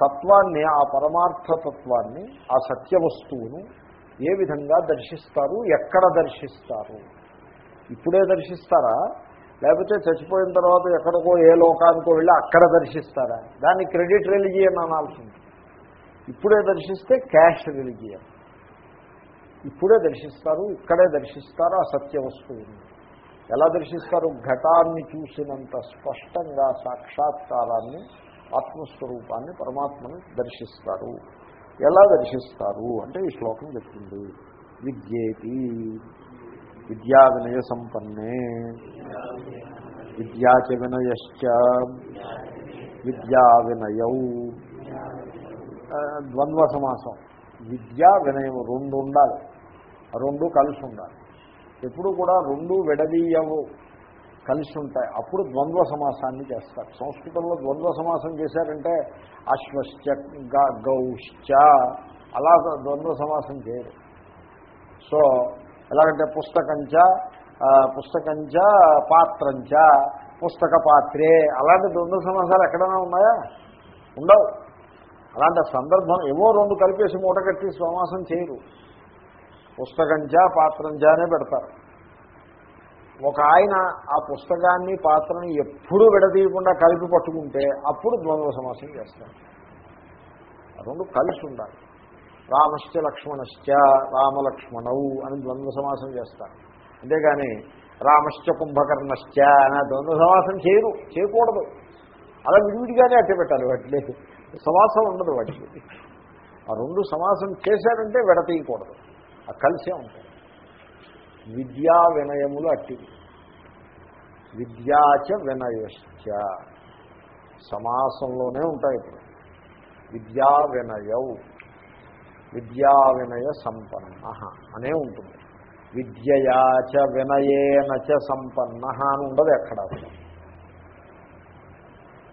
తత్వాన్ని ఆ పరమార్థ తత్వాన్ని ఆ సత్యవస్తువును ఏ విధంగా దర్శిస్తారు? ఎక్కడ దర్శిస్తారు? ఇప్పుడే దర్శిస్తారా? లేకపోతే చచ్చిపోయిన తర్వాత ఎక్కడికో ఏ లోకానికో వెళ్ళి అక్కడ దర్శిస్తారా? దాన్ని క్రెడిట్ రిలిజియన్ అనాల్సి ఉంటుంది ఇప్పుడే దర్శిస్తే క్యాష్ రిలిజియన్. ఇప్పుడే దర్శిస్తారు ఇక్కడే దర్శిస్తారు ఆ సత్య వస్తువుని ఎలా దర్శిస్తారు? ఘటాన్ని చూసినంత స్పష్టంగా సాక్షాత్కారాన్ని ఆత్మస్వరూపాన్ని పరమాత్మని దర్శిస్తారు. ఎలా దర్శిస్తారు అంటే ఈ శ్లోకం చెప్తుంది. విద్యేతి. విద్యా వినయ సంపన్నే విద్యాచ వినయశ్చ విద్యా వినయౌ ద్వంద్వ సమాసం విద్యా వినయం రెండు ఉండాలి. రెండు కలిసి ఉండాలి. ఎప్పుడు కూడా రెండు విడదీయవు. కలిసి ఉంటాయి. అప్పుడు ద్వంద్వ సమాసాన్ని చేస్తారు. సంస్కృతంలో ద్వంద్వ సమాసం చేశారంటే అశ్వశ్చ గ- గౌశ్చ అలా ద్వంద్వ సమాసం చేయరు. సో ఎలాగంటే పుస్తకంచ పుస్తకంచ పాత్రంచ పుస్తక పాత్రే అలాంటి ద్వంద్వ సమాసాలు ఎక్కడైనా ఉన్నాయా? ఉండవు. అలాంటి సందర్భం ఏవో రెండు కలిపేసి మూట కట్టి సమాసం చేయరు. పుస్తకంచ పాత్రంచానే పెడతారు. ఒక ఆయన ఆ పుస్తకాన్ని పాత్రని ఎప్పుడూ విడదీయకుండా కలిపి పట్టుకుంటే అప్పుడు ద్వంద్వ సమాసం చేస్తారు. ఆ రెండు కలిసి ఉండాలి. రామశ్చ లక్ష్మణశ్చ రామలక్ష్మణవు అని ద్వంద్వ సమాసం చేస్తారు. అంతేగాని రామశ్చ కుంభకర్ణశ్చ అనే ద్వంద్వ సమాసం చేయరు చేయకూడదు. అలా విడివిడిగానే అట్టే పెట్టాలి వాటిని. సమాసం ఉండదు వాటికి. ఆ రెండు సమాసం చేశారంటే విడతీయకూడదు ఆ కలిసే ఉంటుంది. విద్యా వినయములు అట్టివి విద్యాచ వినయశ్చ. సమాసంలోనే ఉంటాయి ఇప్పుడు. విద్యా వినయవు విద్యా వినయ సంపన్న అనే ఉంటుంది. విద్యయాచ వినయేనచ సంపన్న అని ఉండదు ఎక్కడ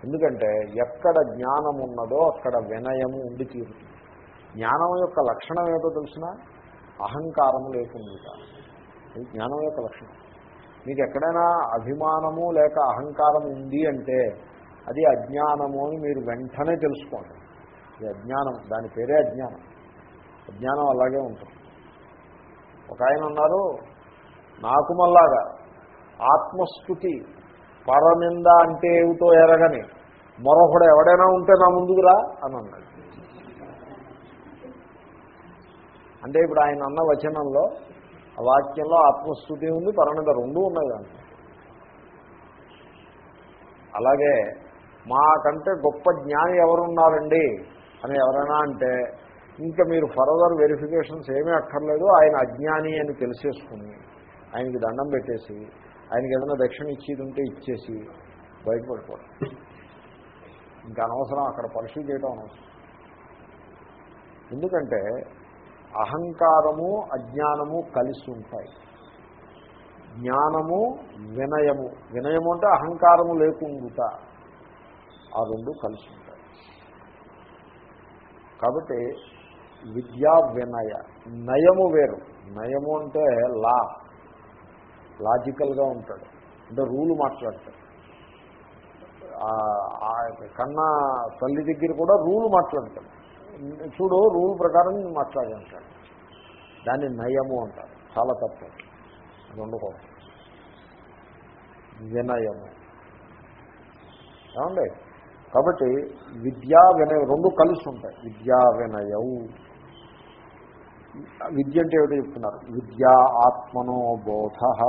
ఎందుకంటే ఎక్కడ జ్ఞానం ఉన్నదో అక్కడ వినయము ఉండి తీరుతుంది. జ్ఞానం యొక్క లక్షణం ఏదో తెలిసిన? అహంకారము లేకుండా. అది జ్ఞానం యొక్క లక్షణం. మీకు ఎక్కడైనా అభిమానము లేక అహంకారం ఉంది అంటే అది అజ్ఞానము అని మీరు వెంటనే తెలుసుకోండి. ఇది అజ్ఞానం దాని పేరే అజ్ఞానం. అజ్ఞానం అలాగే ఉంటుంది. ఒక ఆయన ఉన్నారు నాకు మళ్ళాగా ఆత్మస్థుతి పరనింద అంటే ఏమిటో ఎరగని మరొకడు ఎవడైనా ఉంటే నా ముందుకురా అని అన్నాడు. అంటే ఇప్పుడు ఆయన అన్న వచనంలో ఆ వాక్యంలో ఆత్మస్థుతి ఉంది పరనింద రెండూ ఉన్నాయి దాంట్లో. అలాగే మాకంటే గొప్ప జ్ఞాని ఎవరున్నారండి అని ఎవరైనా అంటే ఇంకా మీరు ఫర్దర్ వెరిఫికేషన్స్ ఏమీ అక్కర్లేదు ఆయన అజ్ఞాని అని తెలిసేసుకుని ఆయనకి దండం పెట్టేసి ఆయనకి ఏదైనా దక్షిణ ఇచ్చేది ఉంటే ఇచ్చేసి బయటపడిపోవడం. ఇంకా అనవసరం అక్కడ పరిశీలి చేయడం అనవసరం. ఎందుకంటే అహంకారము అజ్ఞానము కలిసి ఉంటాయి. జ్ఞానము వినయము. వినయము అంటే అహంకారము లేకుండా ఆ రెండు కలిసి ఉంటాయి. కాబట్టి విద్యా వినయ. నయము వేరు. నయము అంటే లా. లాజికల్గా ఉంటాడు. అంటే రూలు మాట్లాడతాడు. ఆ- కన్నా తల్లి దగ్గర కూడా రూలు మాట్లాడతాడు. చూడు రూల్ ప్రకారం మాట్లాడంటాడు దాన్ని నయము అంటారు. చాలా తప్పు. అది ఉండకూడదు వినయము. ఏమండి? కాబట్టి విద్యా వినయం రెండు కలిసి ఉంటాయి. విద్యా వినయవు. విద్య అంటే ఏమిటో చెప్తున్నారు. విద్యా ఆత్మనో బోధ.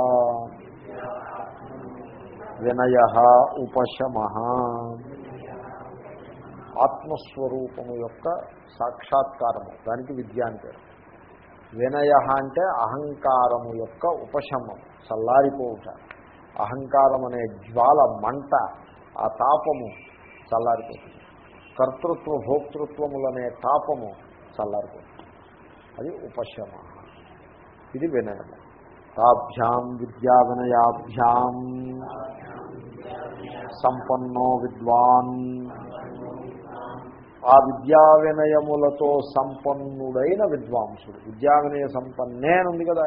వినయ ఉపశమ. ఆత్మస్వరూపము యొక్క సాక్షాత్కారము. దానికి విద్య అని పేరు. వినయ అంటే అహంకారము యొక్క ఉపశమం చల్లారిపోవుట. అహంకారం అనే జ్వాల మంట ఆ తాపము చల్లారిపోతుంది. కర్తృత్వ భోక్తృత్వములనే తాపము చల్లారిపోతుంది. అది ఉపశమ. ఇది వినయము. తాభ్యాం విద్యా వినయాభ్యాం సంపన్నో విద్వాన్. ఆ విద్యా వినయములతో సంపన్నుడైన విద్వాంసుడు. విద్యా వినయ సంపన్నే అని ఉంది కదా.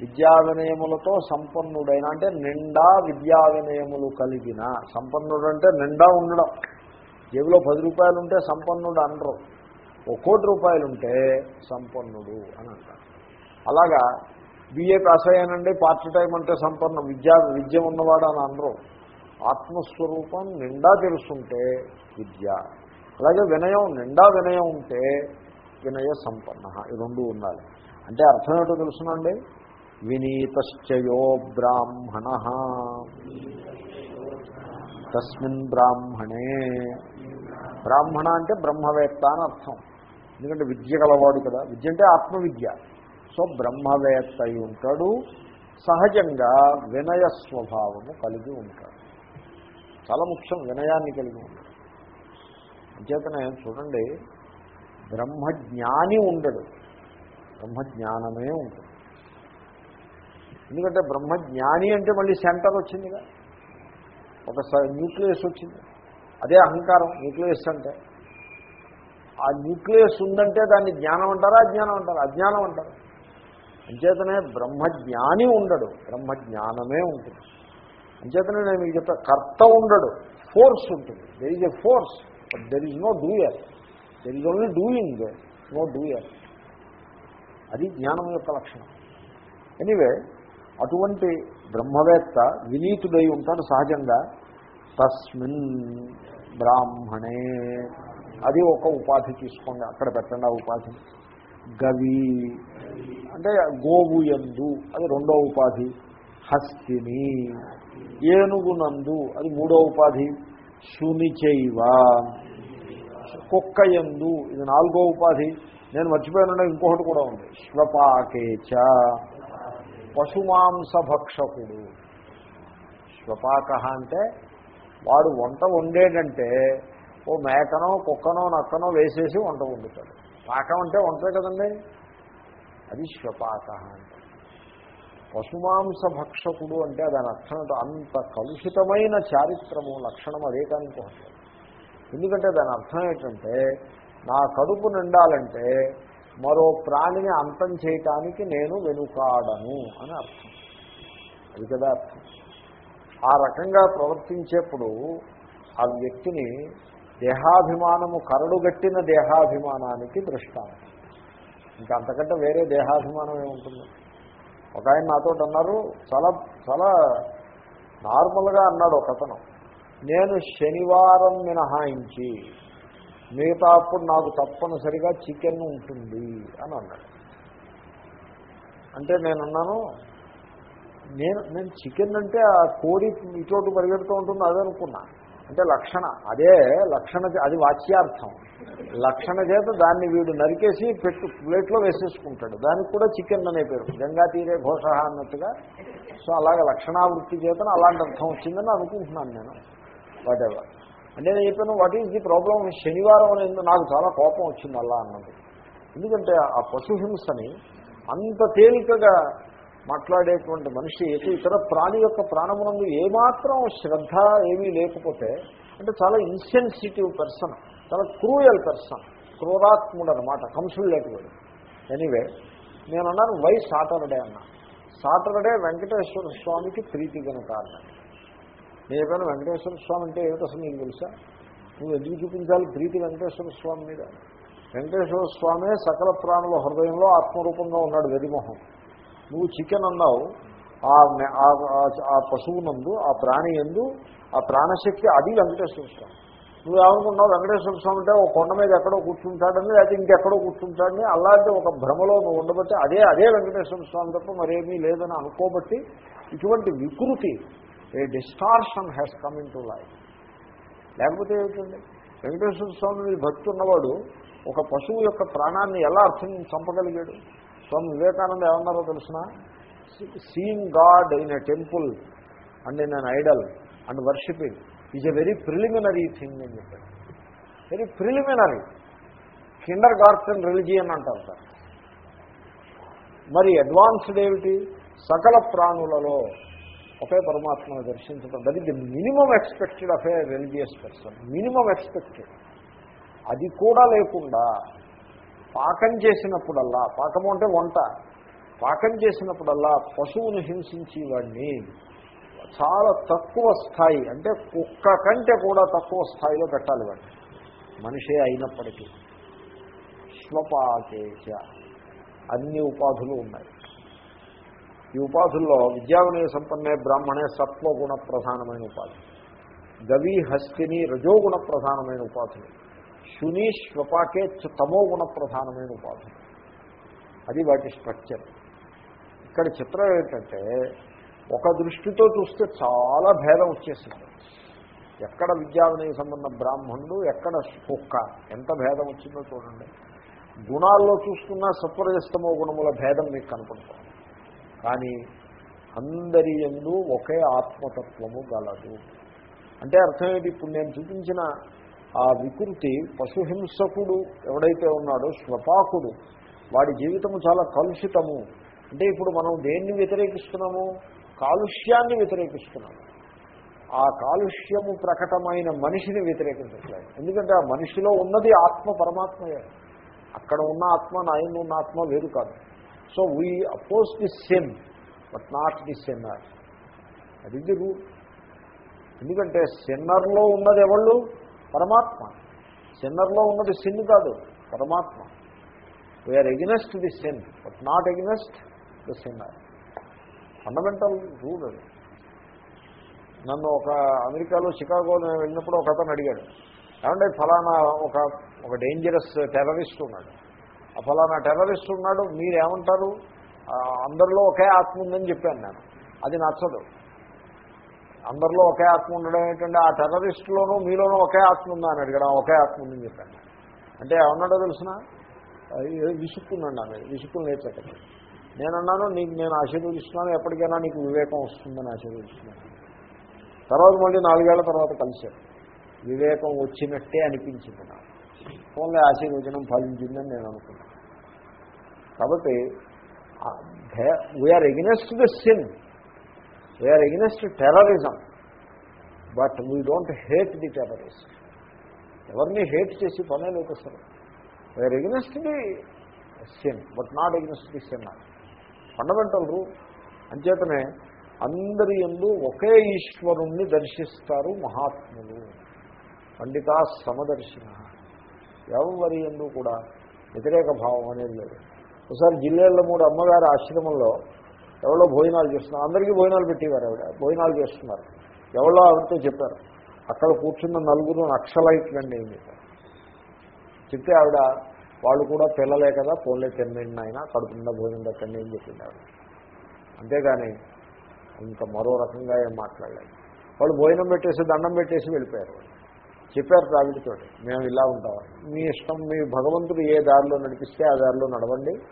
విద్యా వినయములతో సంపన్నుడైన అంటే నిండా విద్యా వినయములు కలిగిన. సంపన్నుడు అంటే నిండా ఉండడం. జేబులో పది రూపాయలు ఉంటే సంపన్నుడు అనరు. ఒక కోటి రూపాయలు ఉంటే సంపన్నుడు అని అంటారు. అలాగా బిఏ పాస్ అయ్యానండి పార్ట్ టైం అంటే సంపన్నం విద్యా విద్య ఉన్నవాడు అని అనరు. ఆత్మస్వరూపం నిండా తెలుసుంటే విద్య. అలాగే వినయం నిండా వినయం ఉంటే వినయ సంపన్న. ఈ రెండు ఉండాలి. అంటే అర్థం ఏమిటో తెలుసునండి వినీతశ్చయో బ్రాహ్మణ. తస్మిన్ బ్రాహ్మణే. బ్రాహ్మణ అంటే బ్రహ్మవేత్త అని అర్థం. ఎందుకంటే విద్య గలవాడు కదా. విద్య అంటే ఆత్మవిద్య. సో బ్రహ్మవేత్త అయి ఉంటాడు. సహజంగా వినయ స్వభావము కలిగి ఉంటాడు. చాలా ముఖ్యం వినయాన్ని కలిగి ఉంటాడు. అంచేతనే చూడండి బ్రహ్మజ్ఞాని ఉండడు. బ్రహ్మజ్ఞానమే ఉంటుంది ఎందుకంటే బ్రహ్మజ్ఞాని అంటే మళ్ళీ సెంటర్ వచ్చిందిగా. ఒక న్యూక్లియస్ వచ్చింది. అదే అహంకారం న్యూక్లియస్ అంటే. ఆ న్యూక్లియస్ ఉందంటే దాన్ని జ్ఞానం అంటారా అజ్ఞానం అంటారా? అజ్ఞానం అంటారు. అంచేతనే బ్రహ్మజ్ఞాని ఉండడు. బ్రహ్మజ్ఞానమే ఉంటుంది. అంచేతనే నేను మీకు చెప్తా కర్త ఉండడు. ఫోర్స్ ఉంటుంది. There is a force but there is no doer there is only doing no doer అది జ్ఞానం యొక్క లక్షణం. ఎనీవే అటువంటి బ్రహ్మవేత్త వినీతుడై ఉంటాడు సహజంగా. తస్మిన్ బ్రాహ్మణే. అది ఒక ఉపాధి తీసుకోండి. అక్కడ పెట్టండి ఆ ఉపాధి. గవి. అంటే గోవు ఎందు అది రెండో ఉపాధి. హస్తిని. ఏనుగునందు అది మూడో ఉపాధి. శునిచైవ కుక్క ఎందు ఇది నాలుగో ఉపాధి. నేను మర్చిపోయిన ఇంకొకటి కూడా ఉంది. శ్వపాకేచ పశుమాంస భక్షకుడు శ్వపాక అంటే వాడు వంట వండేటంటే ఓ మేకనో కుక్కనో నక్కనో వేసేసి వంట వండుతాడు. పాకం అంటే వంటే కదండి. అది శ్వపాక అంటే. పశుమాంస భక్షకుడు అంటే దాని అర్థం అంత కలుషితమైన చారిత్రము లక్షణం అదే కానీ ఎందుకంటే దాని అర్థం ఏంటంటే నా కడుపు నిండాలంటే మరో ప్రాణిని అంతం చేయటానికి నేను వెనుకాడను అని అర్థం. అది కదా అర్థం. ఆ రకంగా ప్రవర్తించేప్పుడు ఆ వ్యక్తిని దేహాభిమానము కరడుగట్టిన దేహాభిమానానికి దృష్టాంతం. ఇంకా అంతకంటే వేరే దేహాభిమానం ఏముంటుంది? ఒక ఆయన నాతో అన్నారు చాలా చాలా నార్మల్గా అన్నాడు ఒక అతను. నేను శనివారం మినహాయించి మిగతా అప్పుడు నాకు తప్పనిసరిగా చికెన్ ఉంటుంది అని అన్నాడు. అంటే నేనున్నాను నేను నేను చికెన్ అంటే ఆ కోడి ఇటువంటి పరిగెడుతూ ఉంటుంది అదే అంటే లక్షణ. అదే లక్షణ అది వాచ్యార్థం. లక్షణ చేత దాన్ని వీడు నరికేసి పెట్టు ప్లేట్లో వేసేసుకుంటాడు. దానికి కూడా చికెన్ అనే పేరు. గంగా తీరే ఘోష అన్నట్టుగా. సో అలాగే లక్షణావృత్తి చేతను అలాంటి అర్థం వచ్చిందని అనుకుంటున్నాను నేను. వాటెవర్ అంటే నేను చెప్పాను వాట్ ఈజ్ ది ప్రాబ్లం శనివారం అనేది నాకు చాలా కోపం వచ్చింది అలా అన్నది. ఎందుకంటే ఆ పశుహింసని అంత తేలికగా మాట్లాడేటువంటి మనిషి ఇతర ప్రాణి యొక్క ప్రాణమునందు ఏమాత్రం శ్రద్ధ ఏమీ లేకపోతే అంటే చాలా ఇన్సెన్సిటివ్ పర్సన్ చాలా క్రూయల్ పర్సన్ క్రూరాత్ముడు అనమాట కంసులేటివాడు ఎనీవే నేను అన్నాను వై సాటర్డే? అన్నా. సాటర్డే వెంకటేశ్వర స్వామికి ప్రీతి కనుక అన్నాను నేను చెప్పాను వెంకటేశ్వర స్వామి అంటే ఏమిటి అసలు నీకు తెలుసా? నువ్వు ఎందుకు చూపించాలి ప్రీతి వెంకటేశ్వర స్వామి మీద? వెంకటేశ్వర స్వామే సకల ప్రాణుల హృదయంలో ఆత్మరూపంగా ఉన్నాడు వెరిమోహం. నువ్వు చికెన్ అన్నావు ఆ పశువునందు ఆ ప్రాణి ఎందు ఆ ప్రాణశక్తి అది వెంకటేశ్వర స్వామి. నువ్వు ఏమనుకున్నావు వెంకటేశ్వర స్వామి అంటే ఒక కొండ మీద ఎక్కడో కూర్చుంటాడని లేకపోతే ఇంకెక్కడో కూర్చుంటాడని అలాంటి ఒక భ్రమలో నువ్వు ఉండబట్టి అదే అదే వెంకటేశ్వర స్వామి తప్ప మరేమీ లేదని అనుకోబట్టి ఇటువంటి వికృతి a distortion has come into life లేకపోతే ఏమిటండి? వెంకటేశ్వర స్వామి భక్తి ఉన్నవాడు ఒక పశువు యొక్క ప్రాణాన్ని ఎలా అర్థం చంపగలిగాడు? స్వామి వివేకానంద ఏమన్నారో తెలిసిన? Seeing God in a temple and in an idol and worshipping is a very preliminary thing అని చెప్పారు. Very preliminary kindergarten religion అంటారు సార్. మరి అడ్వాన్స్డ్ ఏమిటి? సకల ప్రాణులలో ఒకే పరమాత్మను దర్శించడం. That is the minimum expected of a religious person minimum expected అది కూడా లేకుండా పాకం చేసినప్పుడల్లా పాకము అంటే వంట. పాకం చేసినప్పుడల్లా పశువును హింసించేవాడిని చాలా తక్కువ స్థాయి అంటే కుక్క కంటే కూడా తక్కువ స్థాయిలో పెట్టాలి వాడిని. మనిషే అయినప్పటికీ. స్వపాకేశ అన్ని ఉపాధులు ఉన్నాయి. ఈ ఉపాధుల్లో విద్యావినయ సంపన్నే బ్రాహ్మణే సత్వగుణ ప్రధానమైన ఉపాధి. గవి హస్తిని రజోగుణ ప్రధానమైన ఉపాధులు శుని శ్వపాకే తమో గుణ ప్రధానమైన ఉపాధి. అది వాటి స్ట్రక్చర్. ఇక్కడ చిత్రం ఏంటంటే ఒక దృష్టితో చూస్తే చాలా భేదం వచ్చేసింది. ఎక్కడ విద్యావినయ సంబంధ బ్రాహ్మణుడు ఎక్కడ కుక్క. ఎంత భేదం వచ్చిందో చూడండి. గుణాల్లో చూసుకున్న సత్వరజస్తమో గుణముల భేదం మీకు కనపడుతుంది. కానీ అందరి ఎందు ఒకే ఆత్మతత్వము గలదు. అంటే అర్థం ఏంటి? ఇప్పుడు నేను చూపించిన ఆ వికృతి పశుహింసకుడు ఎవడైతే ఉన్నాడో స్వపాకుడు వాడి జీవితము చాలా కలుషితము. అంటే ఇప్పుడు మనం దేన్ని వ్యతిరేకిస్తున్నాము? కాలుష్యాన్ని వ్యతిరేకిస్తున్నాము. ఆ కాలుష్యము ప్రకటమైన మనిషిని వ్యతిరేకించట్లేదు. ఎందుకంటే ఆ మనిషిలో ఉన్నది ఆత్మ పరమాత్మయే. అక్కడ ఉన్న ఆత్మ నాయన ఉన్న ఆత్మ వేరు కాదు. So we oppose the sin but not the sinner అది రూల్ ఎందుకంటే సెన్నర్లో ఉన్నది ఎవళ్ళు? పరమాత్మ. సిన్నర్లో ఉన్నది సిన్ కాదు పరమాత్మ. We are against the sin but not against the sinner fundamental rule అది. నన్ను ఒక అమెరికాలో చికాగో వెళ్ళినప్పుడు ఒక అతను అడిగాడు ఏమంటే ఫలానా ఒక ఒక డేంజరస్ టెర్రరిస్ట్ ఉన్నాడు. ఆ ఫలానా టెర్రరిస్ట్ ఉన్నాడు మీరేమంటారు? అందరిలో ఒకే ఆత్మ ఉందని చెప్పాను నేను. అది నచ్చదు. అందరిలో ఒకే ఆత్మ ఉండడం ఏంటంటే ఆ టెర్రరిస్టులోనూ మీలోనూ ఒకే ఆత్మ ఉందా అని అడిగడం ఒకే ఆత్మ ఉందని చెప్పాను. అంటే ఏమన్నాడో తెలిసిన? విసుక్కున్నాడు ఆమె విసుక్కుని నేర్చకండి నేను అన్నాను నీకు నేను ఆశీర్వదిస్తున్నాను ఎప్పటికైనా నీకు వివేకం వస్తుందని ఆశీర్వదిస్తున్నాను. తర్వాత మళ్ళీ నాలుగేళ్ళ తర్వాత కలిశారు వివేకం వచ్చినట్టే అనిపించింది నాకు. ఫోన్లో ఆశీర్వచనం ఫలించిందని నేను అనుకున్నాను. కాబట్టి we are against the sin we are against terrorism but we don't hate the terrorist ఎవరిని హేట్ చేసి పనే లేకొస్తారు. We're against the sin but not against the sin fundamental rule అంచేతనే అందరి ఎందు ఒకే ఈశ్వరుణ్ణి దర్శిస్తారు మహాత్ములు. పండితా సమదర్శిన. ఎవరి ఎందు కూడా వ్యతిరేక భావం అనేది లేదు. ఒకసారి జిల్లేళ్ళ మూడు అమ్మగారి ఆశ్రమంలో ఎవరో భోజనాలు చేస్తున్నారు. అందరికీ భోజనాలు పెట్టేవారు ఆవిడ. భోజనాలు చేస్తున్నారు. ఎవరో ఆవిడతో చెప్పారు. అక్కడ కూర్చున్న నలుగురు నక్షలైట్లండి ఏం చెప్పారు. చెప్తే ఆవిడ వాళ్ళు కూడా పిల్లలే కదా పోన్లే తినండి ఆయన కడుపుండా భోజనం పెట్టండి ఏం చెప్పింది ఆవిడ. అంతేగాని ఇంత మరో రకంగా ఏం మాట్లాడలేదు. వాళ్ళు భోజనం పెట్టేసి దండం పెట్టేసి వెళ్ళిపోయారు. చెప్పారు ఆవిడతోటి మేము ఇలా ఉంటాం. మీ ఇష్టం మీ భగవంతుడు ఏ దారిలో నడిపిస్తే ఆ దారిలో నడవండి.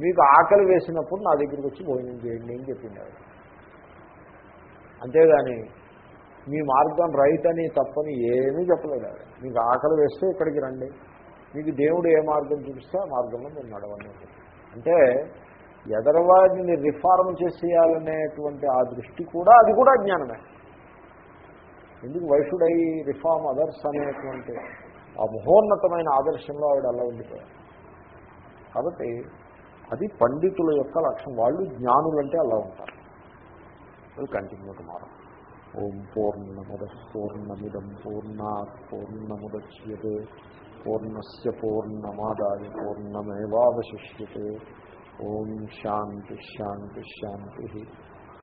మీకు ఆకలి వేసినప్పుడు నా దగ్గరికి వచ్చి భోజనం చేయండి అని చెప్పింది ఆవిడ అంతేగాని మీ మార్గం రైట్ అని తప్పని ఏమీ చెప్పలేదు ఆవిడ. మీకు ఆకలి వేస్తే ఇక్కడికి రండి. మీకు దేవుడు ఏ మార్గం చూపిస్తే ఆ మార్గంలో మీరు నడవండి అంటే ఎదరవాడిని రిఫార్మ్ చేసేయాలనేటువంటి ఆ దృష్టి కూడా అది కూడా జ్ఞానమే. ఎందుకు వైషుడ్ ఐ రిఫార్మ్ అదర్స్ అనేటువంటి ఆ మహోన్నతమైన ఆదర్శంలో ఆవిడ అలా ఉండిపోయారు. కాబట్టి అది పండితుల యొక్క లక్ష్యం. వాళ్ళు జ్ఞానులంటే అలా ఉంటారు. అది కంటిన్యూ టుమారో ఓం పూర్ణముద పూర్ణమిదం పూర్ణా పూర్ణముద్యతే. పూర్ణస్ పూర్ణమాదాయ పూర్ణమేవాశిష్యతే ఓం శాంతి శాంతి శాంతి.